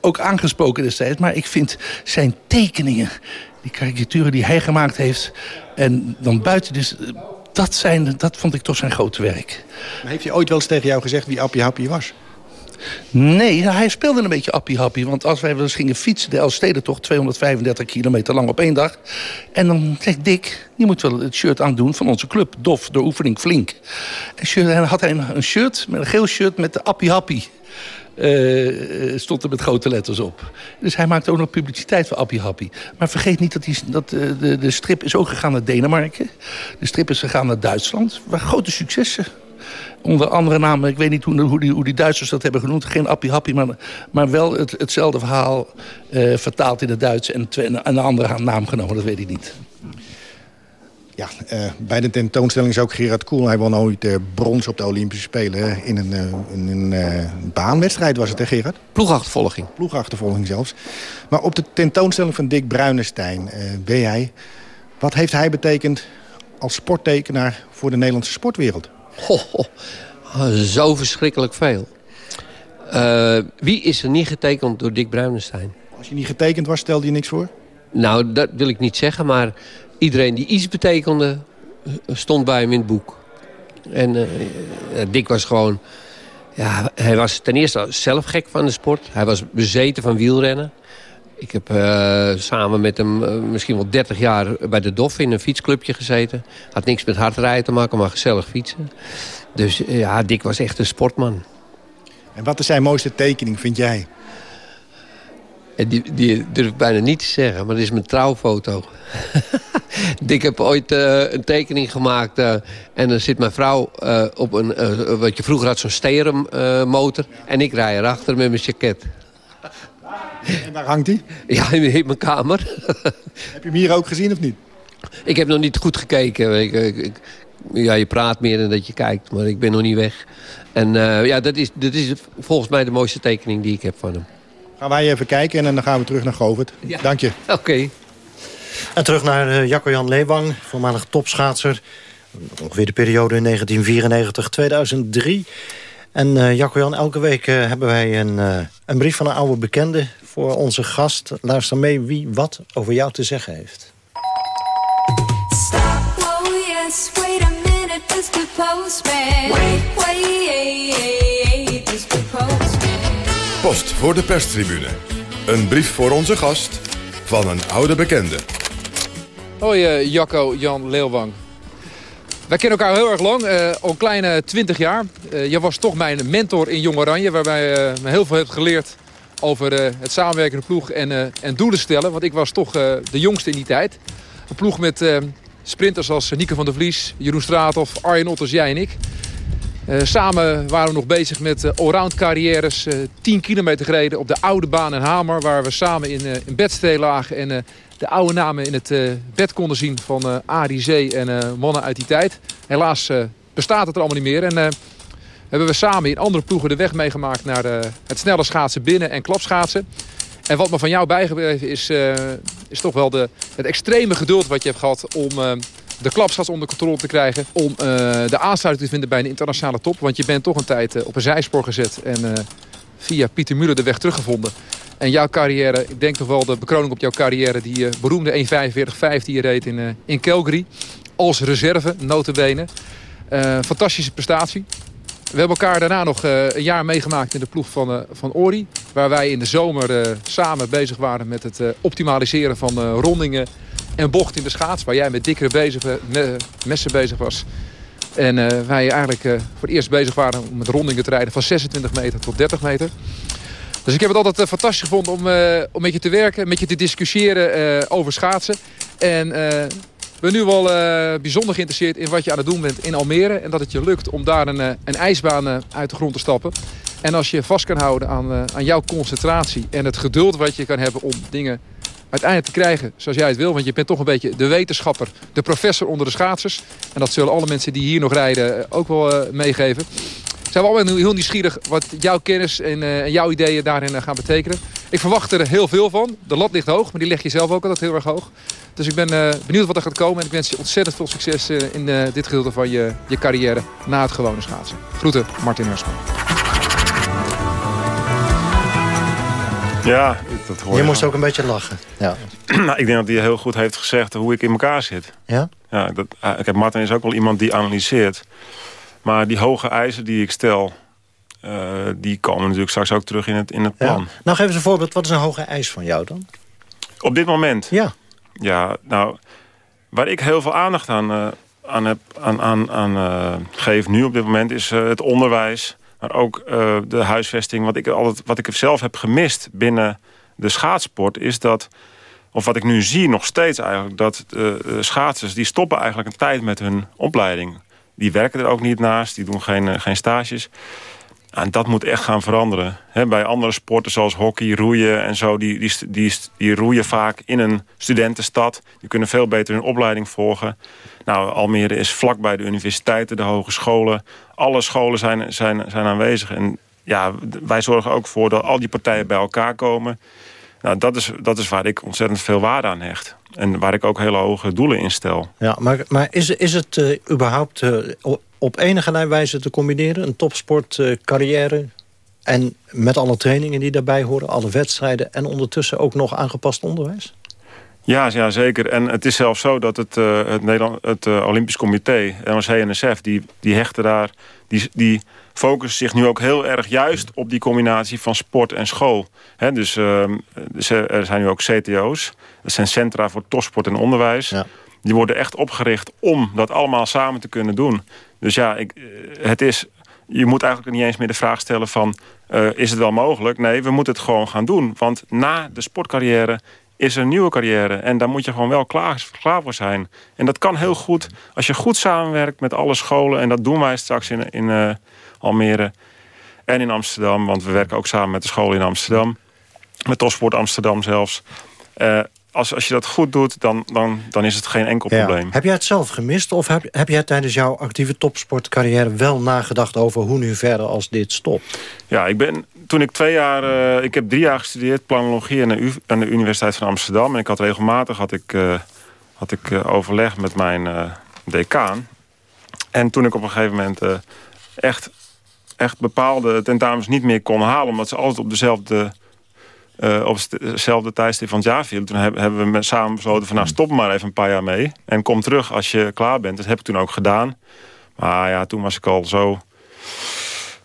ook aangesproken destijds. Maar ik vind zijn tekeningen, die karikaturen die hij gemaakt heeft... en dan buiten dus dat, zijn, dat vond ik toch zijn grote werk.
Maar heeft hij ooit wel eens tegen jou gezegd wie Appie Happy was?
Nee, hij speelde een beetje appie-happie. Want als wij wel eens gingen fietsen, de Elfstedentocht... 235 kilometer lang op één dag... en dan zegt Dick, je moet wel het shirt aandoen van onze club. Dof, de oefening flink. En dan had hij een shirt, met een geel shirt met de appie-happie. Uh, stond er met grote letters op. Dus hij maakte ook nog publiciteit voor Appie Happy. Maar vergeet niet dat, die, dat uh, de, de strip is ook gegaan naar Denemarken. De strip is gegaan naar Duitsland. Waar grote successen onder andere namen, ik weet niet hoe, hoe, die, hoe die Duitsers dat hebben genoemd. Geen appie happy, maar, maar wel het, hetzelfde verhaal vertaald in het Duits... en een andere naam genomen, dat weet ik niet.
Ja, uh, bij de tentoonstelling is ook Gerard Koel. Hij won ooit uh, brons op de Olympische Spelen in een, uh, in een baanwedstrijd was het, hè Gerard?
Ploegachtervolging.
Ploegachtervolging zelfs. Maar op de tentoonstelling van Dick Bruinestein ben jij... Wat heeft hij betekend als sporttekenaar voor de Nederlandse sportwereld?
Ho, ho. Zo verschrikkelijk veel. Wie is er niet getekend door Dick Bruinestein?
Als je niet getekend was, stelde je niks voor?
Nou, dat wil ik niet zeggen, maar iedereen die iets betekende... stond bij hem in het boek. En uh, Dick was gewoon... Ja, hij was ten eerste zelf gek van de sport. Hij was bezeten van wielrennen. Ik heb uh, samen met hem uh, misschien wel 30 jaar bij de Dof in een fietsclubje gezeten. Had niks met hardrijden te maken, maar gezellig fietsen. Dus ja, Dick was echt een sportman.
En wat is zijn mooiste tekening, vind jij?
Die, die durf ik bijna niet te zeggen, maar dat is mijn trouwfoto. Dick heb ooit een tekening gemaakt en dan zit mijn vrouw op een, wat je vroeger had, zo'n sterenmotor. en ik rij erachter met mijn jacket.
En waar hangt hij?
Ja, in mijn kamer.
Heb je hem hier ook gezien of niet?
Ik heb nog niet goed gekeken. Ik, ik, ja, je praat meer dan dat je kijkt, maar ik ben nog niet weg. En ja, dat is, dat is volgens mij de mooiste tekening die ik heb van hem.
Gaan wij even kijken en dan gaan we terug naar Govert.
Ja.
Dank je.
Oké. Okay.
En terug naar uh, Jacco-Jan Leewang, voormalig topschaatser. Ongeveer de periode 1994-2003. En uh, Jacco-Jan, elke week uh, hebben wij een, uh, een brief van een oude bekende voor onze gast. Luister mee wie wat over jou te zeggen heeft. Stop, oh yes, wait a minute, Mr. Postman. Wait,
wait, Mr. Postman. Post voor de perstribune. Een brief voor onze gast van een oude bekende.
Hoi Jacco Jan Leelwang. Wij kennen elkaar heel erg lang, uh, al kleine twintig jaar. Uh, je was toch mijn mentor in Jong Oranje... waarbij je me heel veel hebt geleerd over het samenwerken in ploeg en, en doelen stellen. Want ik was toch de jongste in die tijd. Een ploeg met sprinters als Nieke van der Vlies, Jeroen Straathoff, Arjen Otters, jij en ik. samen waren we nog bezig met allround carrières. 10 kilometer gereden op de oude baan in Hamer... waar we samen in, in bedstee lagen en de oude namen in het uh, bed konden zien van uh, Arie Zee en uh, mannen uit die tijd. Helaas bestaat het er allemaal niet meer. En hebben we samen in andere ploegen de weg meegemaakt naar het snelle schaatsen binnen en klapschaatsen. En wat me van jou bijgebleven is, is toch wel de, het extreme geduld wat je hebt gehad om de klapschaats onder controle te krijgen. Om de aansluiting te vinden bij een internationale top. Want je bent toch een tijd op een zijspoor gezet en via Pieter Muller de weg teruggevonden. En jouw carrière, ik denk toch wel de bekroning op jouw carrière... die uh, beroemde 1.45.5 die je reed in, uh, in Calgary. Als reserve, notabene. Uh, fantastische prestatie. We hebben elkaar daarna nog een jaar meegemaakt in de ploeg van, van Ori. Waar wij in de zomer samen bezig waren met het optimaliseren van rondingen en bocht in de schaats. Waar jij met dikkere messen bezig was. En wij eigenlijk voor het eerst bezig waren om met rondingen te rijden van 26 meter tot 30 meter. Dus ik heb het altijd uh, fantastisch gevonden om, uh, om met je te werken, met je te discussiëren uh, over schaatsen. En ben nu wel bijzonder geïnteresseerd in wat je aan het doen bent in Almere. En dat het je lukt om daar een, een ijsbaan uit de grond te stappen. En als je vast kan houden aan, aan jouw concentratie en het geduld wat je kan hebben om dingen uiteindelijk te krijgen zoals jij het wil. Want je bent toch een beetje de wetenschapper, de professor onder de schaatsers. En dat zullen alle mensen die hier nog rijden ook wel meegeven zijn we allemaal heel nieuwsgierig wat jouw kennis en uh, jouw ideeën daarin gaan betekenen. Ik verwacht er heel veel van. De lat ligt hoog, maar die leg je zelf ook altijd heel erg hoog. Dus ik ben benieuwd wat er gaat komen. En ik wens je ontzettend veel succes in dit gedeelte van je, je carrière na het gewone schaatsen. Groeten, Martin Hersman.
Ja, dat hoor
je. Je moest ook een beetje lachen. Ja.
nou, ik denk dat hij heel goed heeft gezegd hoe ik in elkaar zit.
Ja?
Ja, dat, uh, kijk, Martin is ook wel iemand die analyseert. Maar die hoge eisen die ik stel... Uh, die komen natuurlijk straks ook terug in het, in het plan.
Ja. Nou, geef eens een voorbeeld. Wat is een hoge eis van jou dan?
Op dit moment?
Ja.
Ja, nou, waar ik heel veel aandacht aan, uh, aan, heb, aan, aan, aan uh, geef nu op dit moment... is het onderwijs, maar ook de huisvesting. Wat ik, altijd, wat ik zelf heb gemist binnen de schaatsport... is dat of wat ik nu zie nog steeds eigenlijk... dat de schaatsers die stoppen eigenlijk een tijd met hun opleiding. Die werken er ook niet naast, die doen geen, geen stages. En dat moet echt gaan veranderen. Bij andere sporten zoals hockey, roeien en zo... Die, die, die, die roeien vaak in een studentenstad. Die kunnen veel beter hun opleiding volgen. Nou, Almere is vlakbij de universiteiten, de hogescholen. Alle scholen zijn, zijn, zijn aanwezig. En ja, wij zorgen ook voor dat al die partijen bij elkaar komen... Nou, dat is, dat is waar ik ontzettend veel waarde aan hecht. En waar ik ook hele hoge doelen in stel.
Ja, maar, maar is, is het uh, überhaupt uh, op enige wijze te combineren? Een topsportcarrière uh, en met alle trainingen die daarbij horen... alle wedstrijden en ondertussen ook nog aangepast onderwijs?
Ja, ja zeker. En het is zelfs zo dat het, uh, het, Nederland, het uh, Olympisch Comité, NOC-NSF... die, die hechten daar... Die, die focussen zich nu ook heel erg juist op die combinatie van sport en school. He, dus uh, er zijn nu ook CTO's. Dat zijn Centra voor Topsport en Onderwijs.
Ja.
Die worden echt opgericht om dat allemaal samen te kunnen doen. Dus ja, ik, het is, je moet eigenlijk niet eens meer de vraag stellen van... Uh, is het wel mogelijk? Nee, we moeten het gewoon gaan doen. Want na de sportcarrière is een nieuwe carrière. En daar moet je gewoon wel klaar, klaar voor zijn. En dat kan heel goed als je goed samenwerkt met alle scholen. En dat doen wij straks in, in uh, Almere en in Amsterdam. Want we werken ook samen met de school in Amsterdam. Met Topsport Amsterdam zelfs. Uh, als, als je dat goed doet, dan, dan, dan is het geen enkel
ja.
probleem.
Heb jij het zelf gemist? Of heb, heb jij tijdens jouw actieve topsportcarrière wel nagedacht over hoe nu verder als dit stopt?
Ja, ik ben toen ik twee jaar... Uh, ik heb drie jaar gestudeerd planologie aan de, aan de Universiteit van Amsterdam. En ik had regelmatig had ik, uh, had ik uh, overleg met mijn decaan. En toen ik op een gegeven moment echt, echt bepaalde tentamens niet meer kon halen... omdat ze altijd op dezelfde... Op hetzelfde tijdstip van het jaar viel. Toen hebben we met, samen besloten van nou stop maar even een paar jaar mee. En kom terug als je klaar bent. Dat heb ik toen ook gedaan. Maar ja, toen was ik al zo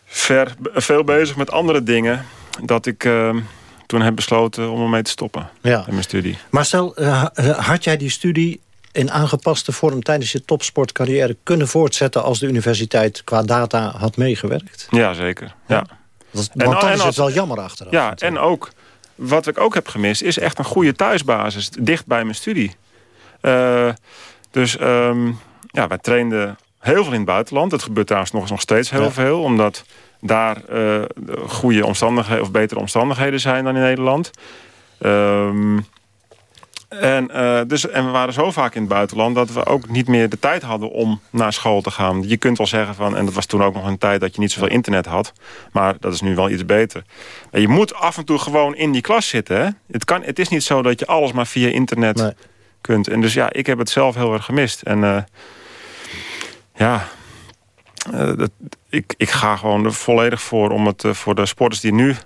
ver, veel bezig met andere dingen... dat ik uh, toen heb besloten om ermee te stoppen
ja.
met mijn studie.
Maar stel, uh, had jij die studie in aangepaste vorm... tijdens je topsportcarrière kunnen voortzetten... als de universiteit qua data had meegewerkt?
Ja, zeker. Ja. ja.
Dat, want en, dan en is als, het wel jammer achteraf.
Ja, natuurlijk. en ook wat ik ook heb gemist... is echt een goede thuisbasis dicht bij mijn studie. Uh, dus um, ja, wij trainden heel veel in het buitenland. Het gebeurt trouwens nog, nog steeds heel ja. veel. Omdat daar uh, goede omstandigheden of betere omstandigheden zijn dan in Nederland. Um, en, uh, dus, en we waren zo vaak in het buitenland dat we ook niet meer de tijd hadden om naar school te gaan. Je kunt wel zeggen van, en dat was toen ook nog een tijd dat je niet zoveel internet had. Maar dat is nu wel iets beter. Je moet af en toe gewoon in die klas zitten. Hè? Het, kan, het is niet zo dat je alles maar via internet nee. kunt. En dus ja, ik heb het zelf heel erg gemist. En uh, ja, uh, dat, ik, ik ga gewoon er volledig voor om het uh, voor de sporters die nu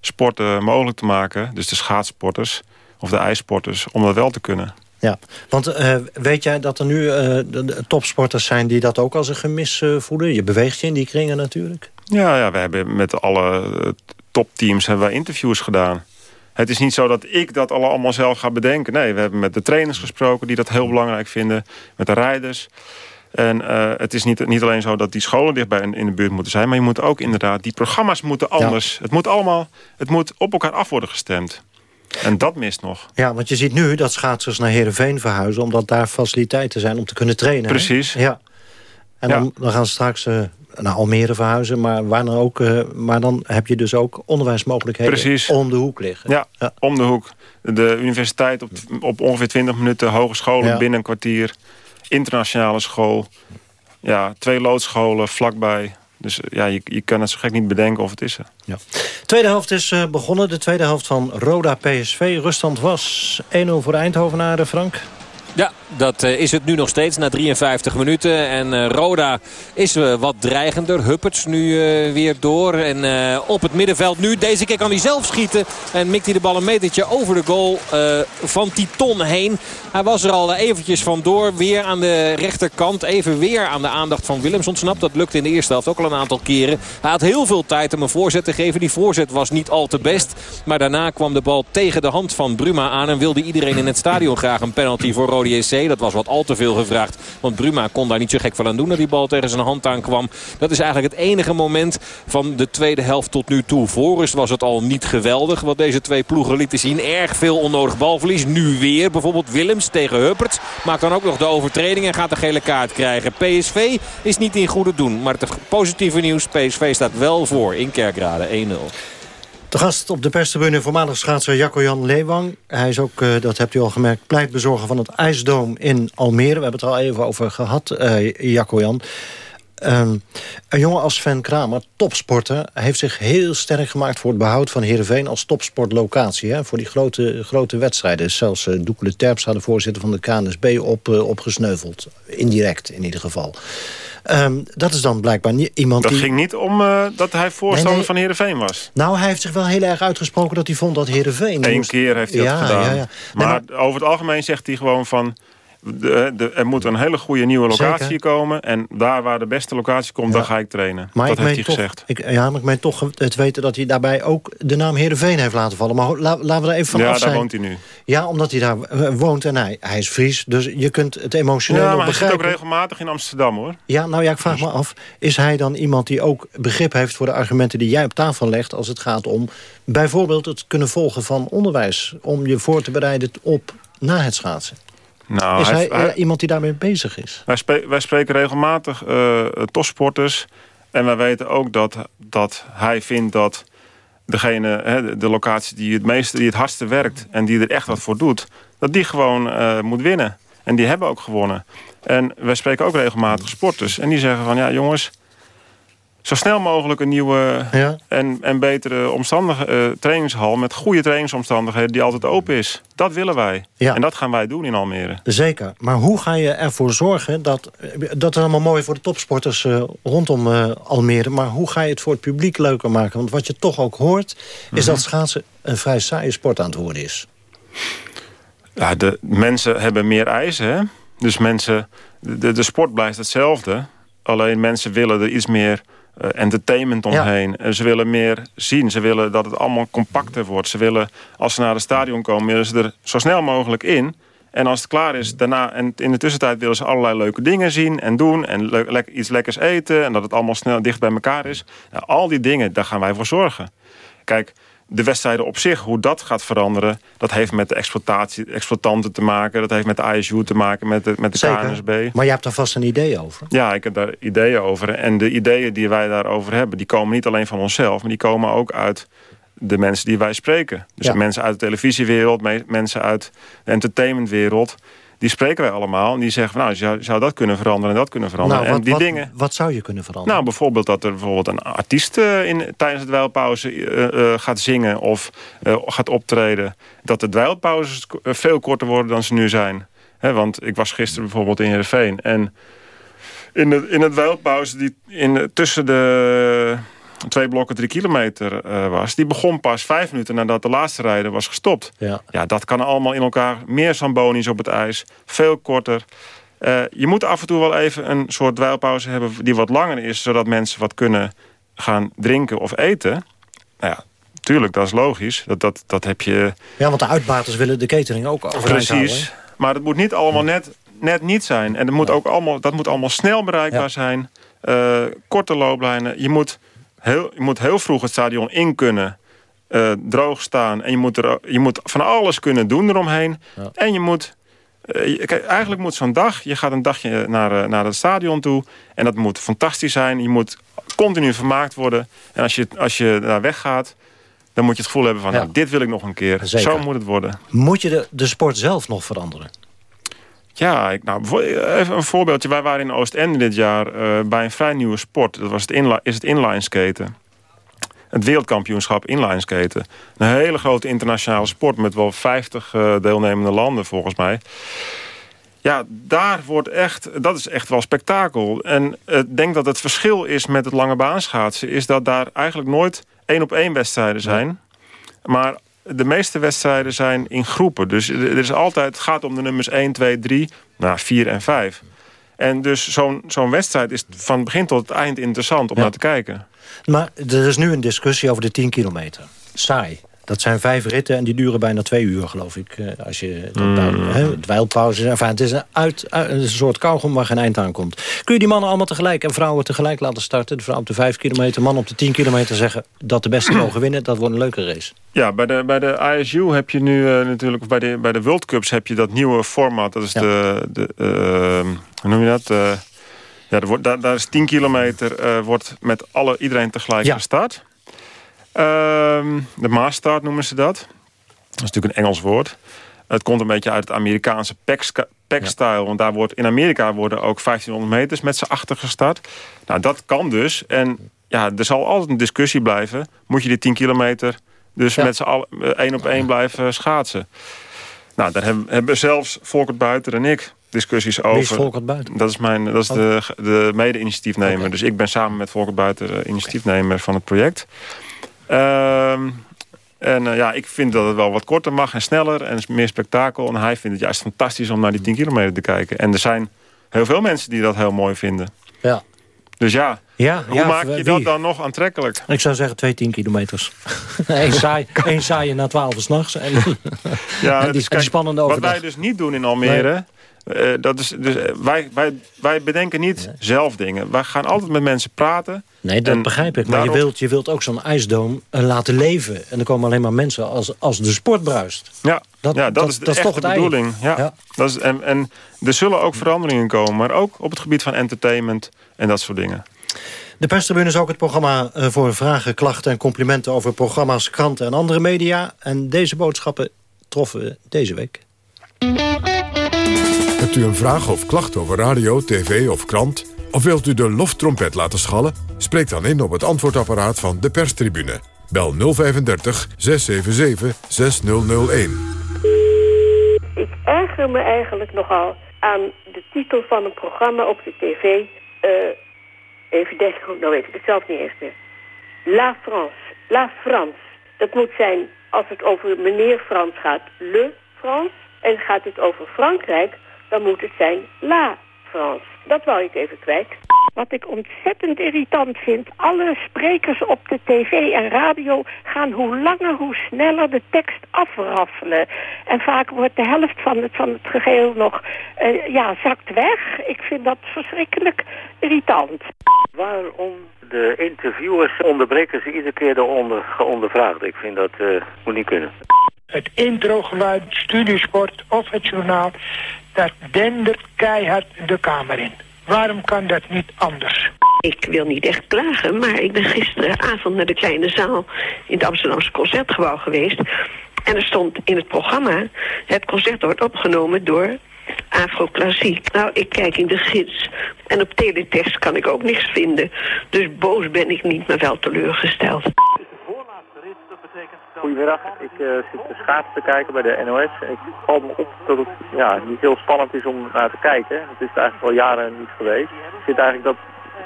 sporten mogelijk te maken. Dus de schaatsporters of de ijsporters, om dat wel te kunnen.
Ja, want uh, weet jij dat er nu de, topsporters zijn die dat ook als een gemis voelen? Je beweegt je in die kringen natuurlijk.
Ja, ja we hebben met alle topteams hebben wij interviews gedaan. Het is niet zo dat ik dat allemaal zelf ga bedenken. Nee, we hebben met de trainers gesproken die dat heel belangrijk vinden. Met de rijders. En uh, het is niet, niet alleen zo dat die scholen dichtbij in, in de buurt moeten zijn... maar je moet ook inderdaad, die programma's moeten anders. Ja. Het moet allemaal, het moet op elkaar af worden gestemd. En dat mist nog.
Ja, want je ziet nu dat schaatsers naar Heerenveen verhuizen... omdat daar faciliteiten zijn om te kunnen trainen.
Precies.
Hè? Ja. En ja. Dan, dan, gaan ze straks uh, naar Almere verhuizen. Maar, waar dan, ook, uh, maar dan heb je dus ook onderwijsmogelijkheden
Precies.
om de hoek liggen.
Ja, ja, om de hoek. De universiteit op, op ongeveer 20 minuten. Hogescholen ja. binnen een kwartier. Internationale school. Ja, twee loodscholen vlakbij. Dus ja, je, je kan het zo gek niet bedenken of het is er.
Ja. Tweede helft is uh, begonnen. De tweede helft van Roda PSV. Ruststand was 1-0 voor de Eindhovenaren, Frank.
Ja, dat eh, is het nu nog steeds na 53 minuten. En uh, Roda is uh, wat dreigender. Hupperts nu weer door. En op het middenveld nu. Deze keer kan hij zelf schieten. En mikt hij de bal een metertje over de goal van Titon heen. Hij was er al eventjes vandoor. Weer aan de rechterkant. Even weer aan de aandacht van Willems ontsnapt. Dat lukte in de eerste helft ook al een aantal keren. Hij had heel veel tijd om een voorzet te geven. Die voorzet was niet al te best. Maar daarna kwam de bal tegen de hand van Bruma aan. En wilde iedereen in het stadion graag een penalty voor Dat was wat al te veel gevraagd. Want Bruma kon daar niet zo gek van aan doen dat die bal tegen zijn hand aankwam. Dat is eigenlijk het enige moment van de tweede helft tot nu toe. Voorrust was het al niet geweldig wat deze twee ploegen lieten zien. Erg veel onnodig balverlies. Nu weer bijvoorbeeld Willems tegen Hupperts. Maakt dan ook nog de overtreding en gaat de gele kaart krijgen. PSV is niet in goede doen. Maar het positieve nieuws. PSV staat wel voor in Kerkrade 1-0.
De gast op de perstribune, voormalig schaatser Jacco-Jan Leewang. Hij is ook, uh, dat hebt u al gemerkt, pleitbezorger van het IJsdoom in Almere. We hebben het er al even over gehad, uh, Jacco-Jan. Um, een jongen als Sven Kramer, topsporter... heeft zich heel sterk gemaakt voor het behoud van Heerenveen... als topsportlocatie, hè, voor die grote, grote wedstrijden. Zelfs uh, Doekele Terpstra, de voorzitter van de KNSB, op, uh, opgesneuveld. Indirect, in ieder geval. Um, dat is dan blijkbaar niet iemand
dat
die...
ging niet om uh, dat hij voorstander nee, nee. van Heerenveen was.
Nou, hij heeft zich wel heel erg uitgesproken dat hij vond dat Heerenveen...
Eén moest... keer heeft hij
ja,
dat gedaan.
Ja, ja.
Maar, maar over het algemeen zegt hij gewoon van... De, de, er moet een hele goede nieuwe locatie
Zeker.
komen. En daar waar de beste locatie komt,
Ja.
dan ga ik trainen.
Maar
dat heeft hij
toch,
gezegd.
Ik, ja, maar ik meen toch het weten dat hij daarbij ook de naam Heerenveen heeft laten vallen. Maar la- laten we er even van
Ja,
af
daar
zijn.
woont hij nu.
Ja, omdat hij daar eh, woont en hij, hij is Fries. Dus je kunt het emotioneel
Ja, maar hij zit
begrijpen.
ook regelmatig in Amsterdam, hoor.
Ja, nou ja, ik vraag me af. Is hij dan iemand die ook begrip heeft voor de argumenten die jij op tafel legt... als het gaat om bijvoorbeeld het kunnen volgen van onderwijs... om je voor te bereiden op na het schaatsen?
Nou,
is hij,
hij-
eh, iemand die daarmee bezig is?
Wij, spe- wij spreken regelmatig eh topsporters. En wij weten ook dat, dat hij vindt dat degene, hè, de- de locatie die het meeste, die het hardste werkt... en die er echt wat voor doet, dat die gewoon eh, moet winnen. En die hebben ook gewonnen. En wij spreken ook regelmatig sporters. En die zeggen van, ja jongens... zo snel mogelijk een nieuwe en, en betere omstandige, eh, trainingshal... met goede trainingsomstandigheden die altijd open is. Dat willen wij.
Ja.
En dat gaan wij doen in Almere.
Zeker. Maar hoe ga je ervoor zorgen dat... Dat is allemaal mooi voor de topsporters eh, rondom eh, Almere... maar hoe ga je het voor het publiek leuker maken? Want wat je toch ook hoort... is
Mhm.
dat schaatsen een vrij saaie sport aan het worden is.
Ja, de mensen hebben meer eisen. Hè? Dus mensen, de, de sport blijft hetzelfde. Alleen mensen willen er iets meer entertainment omheen. En Ze willen meer zien. Ze willen dat het allemaal compacter wordt. Ze willen, als ze naar het stadion komen, willen ze er zo snel mogelijk in. En als het klaar is, daarna en in de tussentijd willen ze allerlei leuke dingen zien en doen. En le- iets lekkers eten. En dat het allemaal snel dicht bij elkaar is. Nou, al die dingen, daar gaan wij voor zorgen. Kijk, de wedstrijden op zich, hoe dat gaat veranderen... dat heeft met de exploitatie, exploitanten te maken. Dat heeft met de ISU te maken, met de, met de
Zeker.
KNSB.
Maar je hebt daar vast een idee over.
Ja, ik heb daar ideeën over. En de ideeën die wij daarover hebben... die komen niet alleen van onszelf... maar die komen ook uit de mensen die wij spreken. Dus
Ja.
mensen uit de televisiewereld... me- mensen uit de entertainmentwereld... die spreken wij allemaal. En die zeggen van, nou, zou, zou dat kunnen veranderen en dat kunnen veranderen.
Nou, wat,
en die
wat,
dingen...
wat zou je kunnen veranderen?
Nou, bijvoorbeeld dat er bijvoorbeeld een artiest eh, in, tijdens de dweilpauze eh, eh, gaat zingen of gaat optreden. Dat de dweilpauzes veel korter worden dan ze nu zijn. Want ik was gisteren bijvoorbeeld in Heerenveen. En in de, in de dweilpauze die in, tussen de twee blokken drie kilometer eh, was... die begon pas vijf minuten nadat de laatste rijder was gestopt.
Ja.
Ja, dat kan allemaal in elkaar. Meer zamboni's op het ijs, veel korter. Eh, je moet af en toe wel even een soort dweilpauze hebben... die wat langer is, zodat mensen wat kunnen gaan drinken of eten. Nou ja, tuurlijk, dat is logisch. Dat, dat, dat heb je...
Ja, want de uitbaters willen de catering ook overeind houden.
Precies. Maar het moet niet allemaal net, net niet zijn. En het moet ook allemaal, dat moet allemaal snel bereikbaar zijn. Eh, korte looplijnen. Je moet, heel, je moet heel vroeg het stadion in kunnen. eh, droog staan. En je moet, er, je moet van alles kunnen doen eromheen. En je moet... eh, je- kijk, eigenlijk moet zo'n dag... Je gaat een dagje naar, eh, naar het stadion toe. En dat moet fantastisch zijn. Je moet continu vermaakt worden. En als je, als je daar weggaat... dan moet je het gevoel hebben van...
Ja.
Nou, dit wil ik nog een keer.
Zeker.
Zo moet het worden.
Moet je de, de sport zelf nog veranderen?
Ja, ik, nou, even een voorbeeldje. Wij waren in Oostende dit jaar eh, bij een vrij nieuwe sport. Dat was het is het inline skaten. Het wereldkampioenschap inline skaten. Een hele grote internationale sport met wel 50 eh, deelnemende landen volgens mij. Ja, daar wordt echt, dat is echt wel spektakel. En ik denk dat het verschil is met het lange baanschaatsen... is dat daar eigenlijk nooit één op één wedstrijden zijn. Maar de meeste wedstrijden zijn in groepen. Dus er is altijd, het gaat om de nummers 1, 2, 3, nou 4 en 5. En dus zo'n zo'n wedstrijd is van begin tot het eind interessant om naar te kijken.
Maar er is nu een discussie over de 10 kilometer. Saai. Dat zijn vijf ritten en die duren bijna twee uur, geloof ik. eh, Als je dat
Mm.
dweilpauze... Enfin, het is een, uit, een soort kauwgom waar geen eind aan komt. Kun je die mannen allemaal tegelijk en vrouwen tegelijk laten starten? De vrouw op de vijf kilometer, man op de 10 kilometer zeggen... dat de beste mogen winnen, dat wordt een leuke race.
Ja, bij de, bij de ISU heb je nu eh, natuurlijk... of bij de, bij de World Cups heb je dat nieuwe format. Dat is de... de eh, hoe noem je dat? Eh, ja, wordt, daar, daar is 10 kilometer eh, wordt met alle, iedereen tegelijk gestart. Ehm, de maastart noemen ze dat. Dat is natuurlijk een Engels woord. Het komt een beetje uit het Amerikaanse pack- pack-style. Want daar wordt, in Amerika worden ook 1500 meters met z'n achter gestart. Nou, dat kan dus. En ja, er zal altijd een discussie blijven. Moet je die 10 kilometer dus met z'n allen eh, één op één blijven schaatsen? Nou, daar hebben, hebben zelfs Volkert Buiter en ik discussies over.
Wie is Volkert Buiter?
Dat is, mijn, dat is de, de mede-initiatiefnemer. Dus ik ben samen met Volkert Buiter eh, initiatiefnemer van het project. Ehm, en eh, ja, ik vind dat het wel wat korter mag en sneller en meer spektakel. En hij vindt het juist fantastisch om naar die 10 kilometer te kijken. En er zijn heel veel mensen die dat heel mooi vinden.
Ja.
Dus ja,
Ja,
hoe
ja,
maak je
wie?
dat dan nog aantrekkelijk?
Ik zou zeggen twee 10 kilometers. Eén saai, één saai na twaalf uur s'nachts. En,
Ja,
en die, en die spannende
Wat
overdag.
wij dus niet doen in Almere... eh, dat is, dus, eh, wij, wij, wij bedenken niet zelf dingen. Wij gaan altijd met mensen praten.
Nee, dat begrijp ik. Maar
daarop-
je wilt, je wilt ook zo'n ijsdoom eh, laten leven. En er komen alleen maar mensen als, als de sport bruist.
Ja,
Dat-
ja, dat,
dat-
is, de
dat is toch ei.
bedoeling. Ja.
Ja.
Dat is, en, en er zullen ook veranderingen komen. Maar ook op het gebied van entertainment en dat soort dingen.
De perstribune is ook het programma voor vragen, klachten en complimenten... over programma's, kranten en andere media. En deze boodschappen troffen we deze week.
Hebt u een vraag of klacht over radio, tv of krant? Of wilt u de loftrompet laten schallen? Spreek dan in op het antwoordapparaat van de perstribune. Bel 035 677 6001.
Ik erger me eigenlijk nogal aan de titel van een programma op de tv. eh, even denken, nou weet ik het zelf niet eens meer. La France, La France. Dat moet zijn, als het over meneer Frans gaat, Le France. En gaat het over Frankrijk, dan moet het zijn La France. Dat wou ik even kwijt. Wat ik ontzettend irritant vind, alle sprekers op de tv en radio gaan hoe langer hoe sneller de tekst afraffelen. En vaak wordt de helft van het, van het geheel nog, eh, ja, zakt weg. Ik vind dat verschrikkelijk irritant.
Waarom de interviewers onderbreken ze iedere keer de onder, geondervraagd? Ik vind dat eh, moet niet kunnen.
Het introgeluid, Studiosport of het journaal, dat dendert keihard de kamer in. Waarom kan dat niet anders?
Ik wil niet echt klagen, maar ik ben gisteravond naar de kleine zaal in het Amsterdamse Concertgebouw geweest. En er stond in het programma, het concert wordt opgenomen door Afro-klassiek. Nou, ik kijk in de gids en op teletext kan ik ook niks vinden. Dus boos ben ik niet, maar wel teleurgesteld.
Goedemiddag, ik eh, zit de schaatsen te kijken bij de NOS. Ik val me op dat het ja, niet heel spannend is om naar te kijken. Het is eigenlijk al jaren niet geweest. Ik vind eigenlijk dat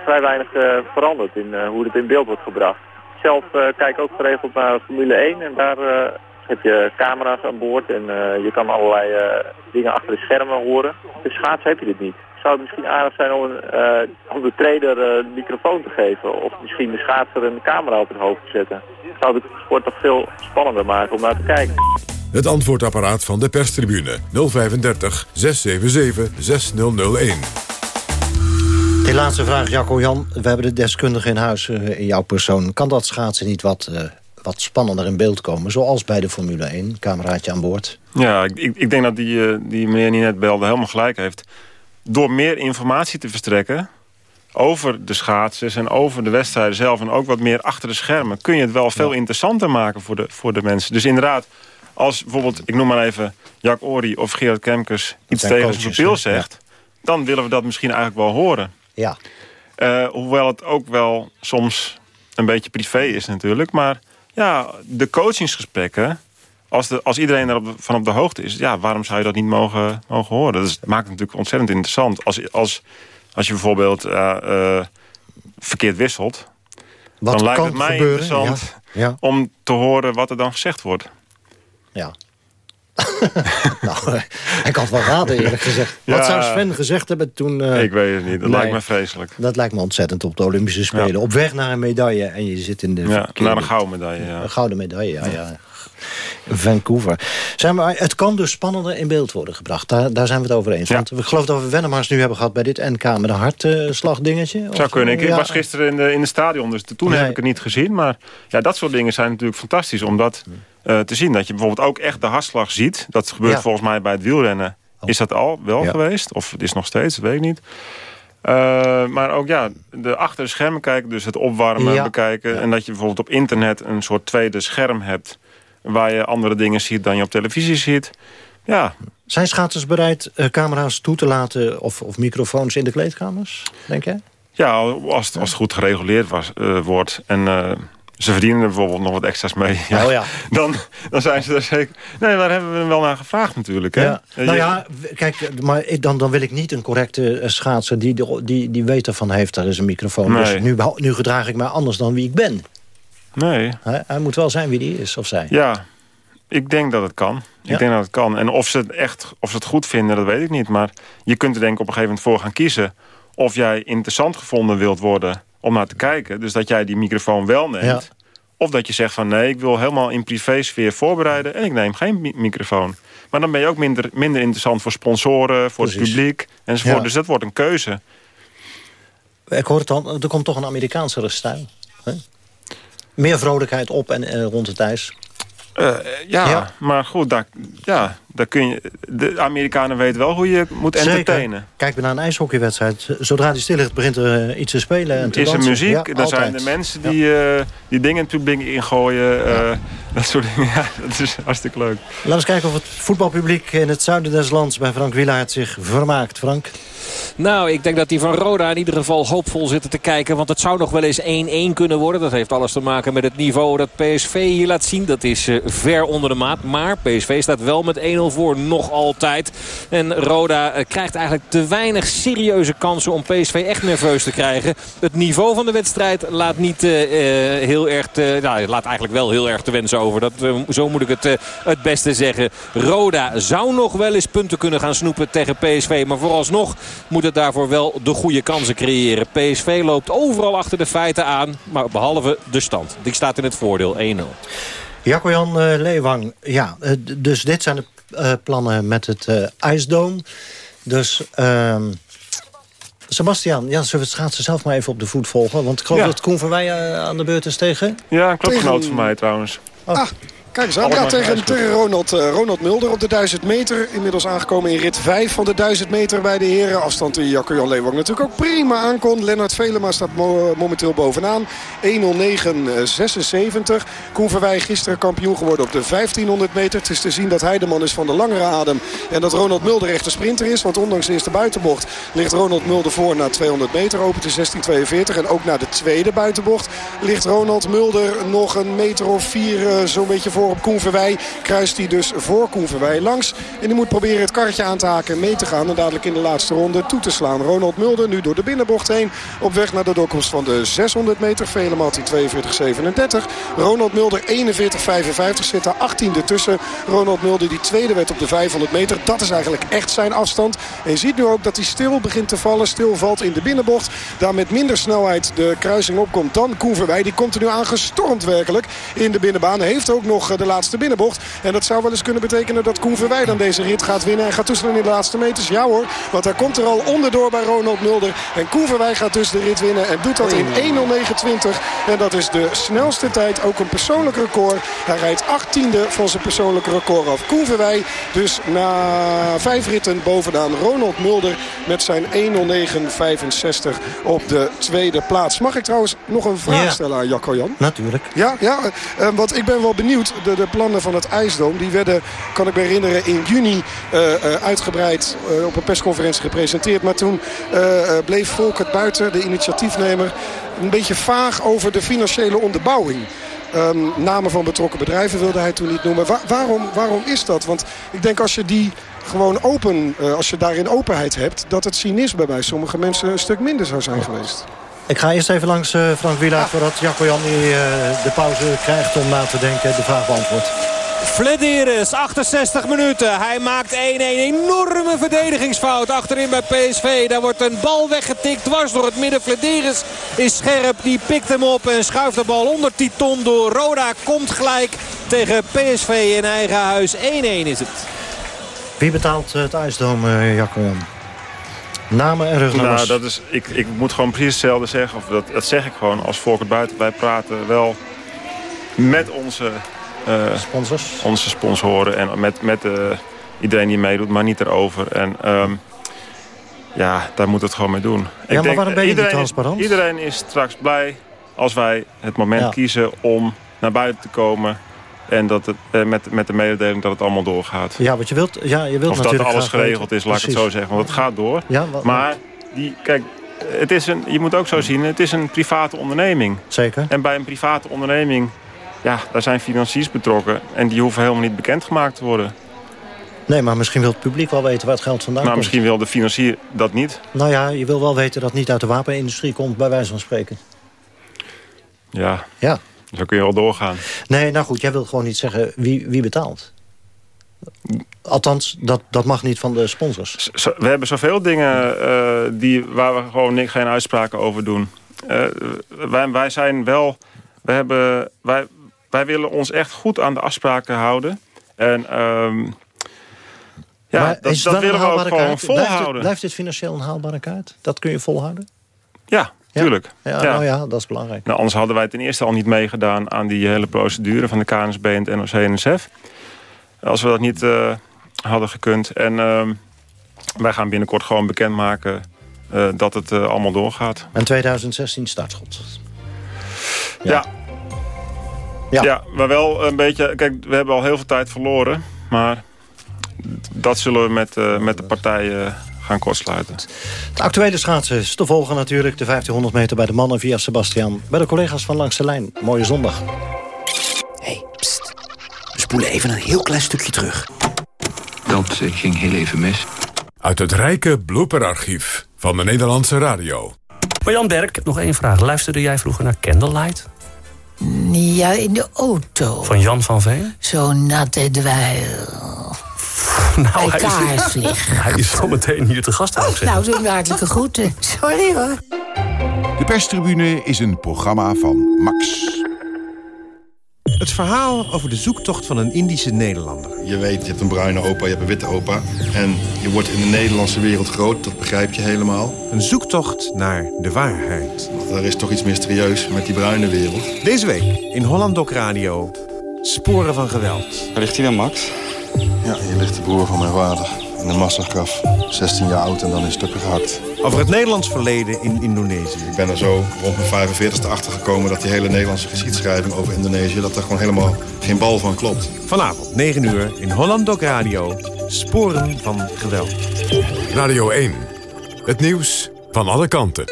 vrij weinig eh, verandert in eh, hoe het in beeld wordt gebracht. Zelf kijk ook geregeld naar Formule 1 en daar heb je camera's aan boord en je kan allerlei dingen achter de schermen horen. De schaatsen heb je dit niet. Zou het misschien aardig zijn om, een, eh, om de trainer eh, microfoon te geven of misschien de schaatser een camera op het hoofd te zetten? Zou de sport toch veel spannender maken om naar te kijken.
Het antwoordapparaat van de perstribune 035 677 6001.
De laatste vraag, Jacco Jan. We hebben de deskundige in huis eh, in jouw persoon. Kan dat schaatsen niet wat, eh, wat spannender in beeld komen? Zoals bij de Formule 1, cameraatje aan boord.
Ja, ik, ik, ik denk dat die, eh, die meneer die net belde helemaal gelijk heeft. Door meer informatie te verstrekken over de schaatsers en over de wedstrijden zelf... en ook wat meer achter de schermen... kun je het wel veel interessanter maken voor de, voor de mensen. Dus inderdaad, als bijvoorbeeld, ik noem maar even... Jack Ori of Gerard Kemkers iets tegen zijn
hè?
zegt... dan willen we dat misschien eigenlijk wel horen.
Ja.
Eh, hoewel het ook wel soms een beetje privé is natuurlijk. Maar ja, de coachingsgesprekken als, de, als iedereen er van op de hoogte is... ja, waarom zou je dat niet mogen, mogen horen? Dat maakt het natuurlijk ontzettend interessant. Als, als, als je bijvoorbeeld uh, verkeerd wisselt...
Wat
dan lijkt
kan
het mij
gebeuren?
interessant
Ja. Ja.
om te horen wat er dan gezegd wordt.
Ja. nou, ik had wel raden eerlijk gezegd. Wat
Ja.
zou Sven gezegd hebben toen... eh,
Ik weet het niet, dat
nee.
lijkt me vreselijk.
Dat lijkt me ontzettend op de Olympische Spelen. Op weg naar een medaille en je zit in de
Ja, naar een gouden medaille, ja.
Een gouden medaille, ja. ja. Vancouver. Zijn we, het kan dus spannender in beeld worden gebracht. Daar, daar zijn we het over eens. Want ik geloof dat we Wennemars nu hebben gehad bij dit NK... met een hartslagdingetje.
Zou kunnen. Ik,
Ja.
was gisteren in de, in de stadion, dus toen
Nee.
heb ik het niet gezien. Maar ja, dat soort dingen zijn natuurlijk fantastisch om dat eh, te zien. Dat je bijvoorbeeld ook echt de hartslag ziet. Dat gebeurt
Ja. Oh.
volgens mij bij het wielrennen. Is dat al wel geweest? Of het is nog steeds, dat weet ik niet. Eh, maar ook ja, de achter de schermen kijken, dus het opwarmen
Ja.
bekijken. En dat je bijvoorbeeld op internet een soort tweede scherm hebt... waar je andere dingen ziet dan je op televisie ziet. Ja,
Zijn schaters bereid eh, camera's toe te laten... Of, of microfoons in de kleedkamers, denk jij?
Ja, als het, als het goed gereguleerd was, eh, wordt. En eh, ze verdienen er bijvoorbeeld nog wat extra's mee.
Oh ja.
Dan, dan zijn ze er zeker... Nee, daar hebben we hem wel naar gevraagd natuurlijk. Hè?
Ja. Nou
je-
ja, kijk, maar dan, dan wil ik niet een correcte schaatser... die, die, die weet ervan heeft, daar is een microfoon.
Nee.
Dus nu, nu gedraag ik mij anders dan wie ik ben.
Nee.
Hij, hij moet wel zijn wie die is, of zij.
Ja, ik denk dat het kan.
Ja.
Ik denk dat het kan. En of ze het echt of ze het goed vinden, dat weet ik niet. Maar je kunt er denk ik op een gegeven moment voor gaan kiezen... of jij interessant gevonden wilt worden om naar te kijken. Dus dat jij die microfoon wel neemt.
Ja.
Of dat je zegt van nee, ik wil helemaal in privésfeer voorbereiden... en ik neem geen mi- microfoon. Maar dan ben je ook minder, minder interessant voor sponsoren, voor het publiek enzovoort.
Ja.
Dus dat wordt een keuze.
Ik hoor het dan, er komt toch een Amerikaanse stijl. Hè? Meer vrolijkheid op en rond het ijs.
Eh, ja,
Ja.
maar goed, daar, ja, daar kun je, de Amerikanen weten wel hoe je moet entertainen.
Zeker. Kijk maar naar een ijshockeywedstrijd. Zodra die stil ligt, begint er eh, iets te spelen en te
is er
dansen.
muziek,
Ja,
dan zijn er mensen die, eh, die dingen in het publiek ingooien. eh, dat soort dingen, ja, dat is hartstikke leuk.
Laten we eens kijken of het voetbalpubliek in het zuiden des lands... bij Frank Wielaert zich vermaakt. Frank?
Nou, ik denk dat die van Roda in ieder geval hoopvol zitten te kijken. Want het zou nog wel eens 1-1 kunnen worden. Dat heeft alles te maken met het niveau dat PSV hier laat zien. Dat is eh, ver onder de maat. Maar PSV staat wel met 1-0 voor nog altijd. En Roda eh, krijgt eigenlijk te weinig serieuze kansen om PSV echt nerveus te krijgen. Het niveau van de wedstrijd laat niet eh, eh, heel erg... Te, nou, laat eigenlijk wel heel erg te wensen over. Dat, zo moet ik het, het beste zeggen. Roda zou nog wel eens punten kunnen gaan snoepen tegen PSV. Maar vooralsnog moet het daarvoor wel de goede kansen creëren. PSV loopt overal achter de feiten aan. Maar behalve de stand. Die staat in het voordeel 1-0.
Jacco-Jan Leeuwang. Ja, dus dit zijn de plannen met het eh ijsdoom. Dus... ehm, Sebastian, ja, zullen we het schaatsen zelf maar even op de voet volgen? Want ik geloof
Ja.
dat Koen Verwij eh, aan de beurt is tegen.
Ja, een clubgenoot
Tegen-
van mij trouwens.
Ah, kijk eens aan. Ja, tegen, tegen Ronald, eh, Ronald Mulder op de 1000 meter. Inmiddels aangekomen in rit 5 van de 1000 meter bij de heren. Afstand die Jacco-Jan Leeuwang natuurlijk ook prima aankon. Lennart Velema staat mo- momenteel bovenaan. 1.09.76. Koen Verwij gisteren kampioen geworden op de 1500 meter. Het is te zien dat hij de man is van de langere adem. En dat Ronald Mulder echt een sprinter is. Want ondanks de eerste buitenbocht ligt Ronald Mulder voor na 200 meter. Opent in 16.42. En ook na de tweede buitenbocht ligt Ronald Mulder nog een meter of vier eh, zo'n beetje voor op Koen Verwij. Kruist hij dus voor Koen Verwij langs. En die moet proberen het karretje aan te haken en mee te gaan. En dadelijk in de laatste ronde toe te slaan. Ronald Mulder nu door de binnenbocht heen. Op weg naar de doorkomst van de 600 meter. Velemat die 42.37. Ronald Mulder 41.55 zit daar 18e tussen. Ronald Mulder die tweede werd op de 500 meter. Dat is eigenlijk echt zijn afstand. En je ziet nu ook dat hij stil begint te vallen. Stil valt in de binnenbocht. Daar met minder snelheid de kruising opkomt dan Koen Verwij. Die komt er nu aangestormd werkelijk in de binnenbaan. Heeft ook nog de laatste binnenbocht. En dat zou wel eens kunnen betekenen dat Koen Verwij dan deze rit gaat winnen. En gaat toeslaan in de laatste meters. Ja hoor, want hij komt er al onderdoor bij Ronald Mulder. En Koen Verwij gaat dus de rit winnen. En doet dat in 1.09.20. En dat is de snelste tijd. Ook een persoonlijk record. Hij rijdt 18e van zijn persoonlijke record af. Koen Verwij dus na vijf ritten bovenaan Ronald Mulder. Met zijn 1.09.65 op de tweede plaats. Mag ik trouwens nog een vraag
Ja.
stellen aan Jacco Jan?
Natuurlijk.
Ja, ja eh, want ik ben wel benieuwd. De, de plannen van het IJsdoom die werden, kan ik me herinneren, in juni eh, eh, uitgebreid eh, op een persconferentie gepresenteerd. Maar toen bleef Volkert buiten, de initiatiefnemer, een beetje vaag over de financiële onderbouwing. Ehm, namen van betrokken bedrijven wilde hij toen niet noemen. waarom, waarom is dat? Want ik denk als je die gewoon open, als je daarin openheid hebt... dat het cynisme bij sommige mensen een stuk minder zou zijn geweest.
Ik ga eerst even langs uh, Frank Wielaert ah. voordat Jacco Jan die, uh, de pauze krijgt om na te denken de vraag beantwoordt.
Flederis, 68 minuten. Hij maakt 1-1. Enorme verdedigingsfout achterin bij PSV. Daar wordt een bal weggetikt dwars door het midden. Flederis is scherp. Die pikt hem op en schuift de bal onder Titon door. Roda komt gelijk tegen PSV in eigen huis. 1-1 is het.
Wie betaalt het ijsdoom, uh, Jacco Namen en rugnummers?
Nou, dat is, ik, ik moet gewoon precies hetzelfde zeggen. Of dat, dat zeg ik gewoon als Volker Buiten. Wij praten wel met onze
uh, Sponsors?
Onze sponsoren en met, met uh, iedereen die meedoet, maar niet erover. En um, ja, daar moet het gewoon mee doen.
Ja, maar waarom ben je iedereen, niet transparant?
Iedereen is straks blij als wij het moment kiezen om naar buiten te komen... En dat het, eh, met, met de mededeling dat het allemaal doorgaat.
Ja, wat je wilt, ja, je wilt
of
natuurlijk
dat alles geregeld is, laat ik het zo zeggen. Want het gaat door.
Ja, wat,
maar die, kijk, het is een, je moet ook zo zien, het is een private onderneming.
Zeker.
En bij een private onderneming ja, daar zijn financiers betrokken. En die hoeven helemaal niet bekendgemaakt te worden.
Nee, maar misschien wil het publiek wel weten waar het geld vandaan komt.
misschien wil de financier dat niet.
Nou ja, je wil wel weten dat het niet uit de wapenindustrie komt, bij wijze van spreken.
Ja,
ja.
Zo kun je wel doorgaan.
Nee, nou goed, jij wilt gewoon niet zeggen wie, wie betaalt. Althans, dat, dat mag niet van de sponsors.
we hebben zoveel dingen uh, die, waar we gewoon geen uitspraken over doen. Uh, wij, wij zijn wel... We hebben, wij, wij willen ons echt goed aan de afspraken houden. En um, ja, dat, dat willen we ook gewoon kaart? volhouden.
Blijft, blijft dit financieel een haalbare kaart? Dat kun je volhouden?
Ja, tuurlijk.
Ja, ja. Nou ja, dat is belangrijk.
Nou, anders hadden wij ten eerste al niet meegedaan aan die hele procedure van de KNSB en het NOC-NSF. Als we dat niet uh, hadden gekund. En uh, wij gaan binnenkort gewoon bekendmaken uh, dat het uh, allemaal doorgaat.
En 2016 startschot.
Ja. ja. Ja. ja, maar wel een beetje... Kijk, we hebben al heel veel tijd verloren. Maar dat zullen we met, met de partijen gaan kortsluiten.
De actuele schaatsen is te volgen natuurlijk. De 1500 meter bij de mannen via Sebastian. Bij de collega's van Langs de Lijn. Mooie zondag.
hey, pst. We spoelen even een heel klein stukje terug.
Dat uh, ging heel even mis.
Uit het rijke blooperarchief van de Nederlandse radio.
Marjan Berk, nog één vraag. Luisterde jij vroeger naar Candlelight?
Ja, in de auto.
Van Jan van Veen?
Zo natte dweil.
Nou,
Bij kaarslicht.
Hij is zo meteen hier te gast,
oh, Nou, zo'n hartelijke groeten. Sorry hoor.
De perstribune is een programma van Max.
Het verhaal over de zoektocht van een Indische Nederlander.
Je weet, je hebt een bruine opa, je hebt een witte opa. En je wordt in de Nederlandse wereld groot, dat begrijp je helemaal.
Een zoektocht naar de waarheid.
Want er is toch iets mysterieus met die bruine wereld.
Deze week in Holland Doc Radio, Sporen van Geweld.
Waar ligt hij dan, Max? Ja, hier ligt de broer van mijn vader. In een massagraf. 16 jaar oud en dan in stukken gehakt.
Over het Nederlands verleden in Indonesië.
Ik ben er zo rond mijn 45ste achter gekomen dat die hele Nederlandse geschiedschrijving over Indonesië... dat er gewoon helemaal geen bal van klopt.
Vanavond, 9 uur, in Holland Doc Radio. Sporen van geweld.
Radio 1. Het nieuws van alle kanten.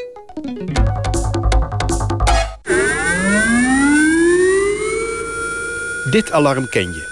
Dit alarm ken je.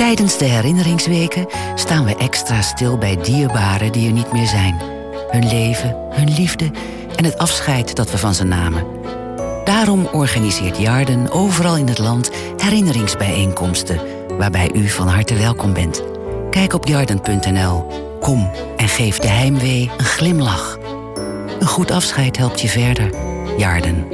Tijdens de herinneringsweken staan we extra stil bij dierbaren die er niet meer zijn. Hun leven, hun liefde en het afscheid dat we van ze namen. Daarom organiseert Jarden overal in het land herinneringsbijeenkomsten... waarbij u van harte welkom bent. Kijk op jarden.nl. Kom en geef de heimwee een glimlach. Een goed afscheid helpt je verder. Jarden.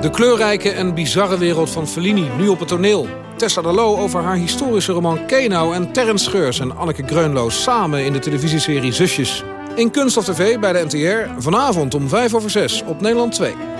De kleurrijke en bizarre wereld van Fellini, nu op het toneel. Tessa Lo over haar historische roman Kenau... en Terrence Scheurs en Anneke Greunloos samen in de televisieserie Zusjes. In Kunst of TV bij de NTR, vanavond om 5 over 6 op Nederland 2.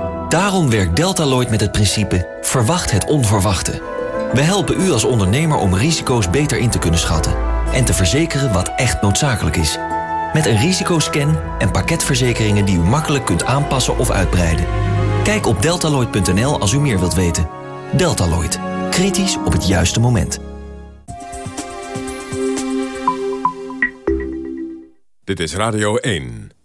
Daarom werkt Deltaloid met het principe verwacht het onverwachte. We helpen u als ondernemer om risico's beter in te kunnen schatten... en te verzekeren wat echt noodzakelijk is. Met een risicoscan en pakketverzekeringen die u makkelijk kunt aanpassen of uitbreiden. Kijk op deltaloid.nl als u meer wilt weten. Deltaloid. Kritisch op het juiste moment.
Dit is Radio 1.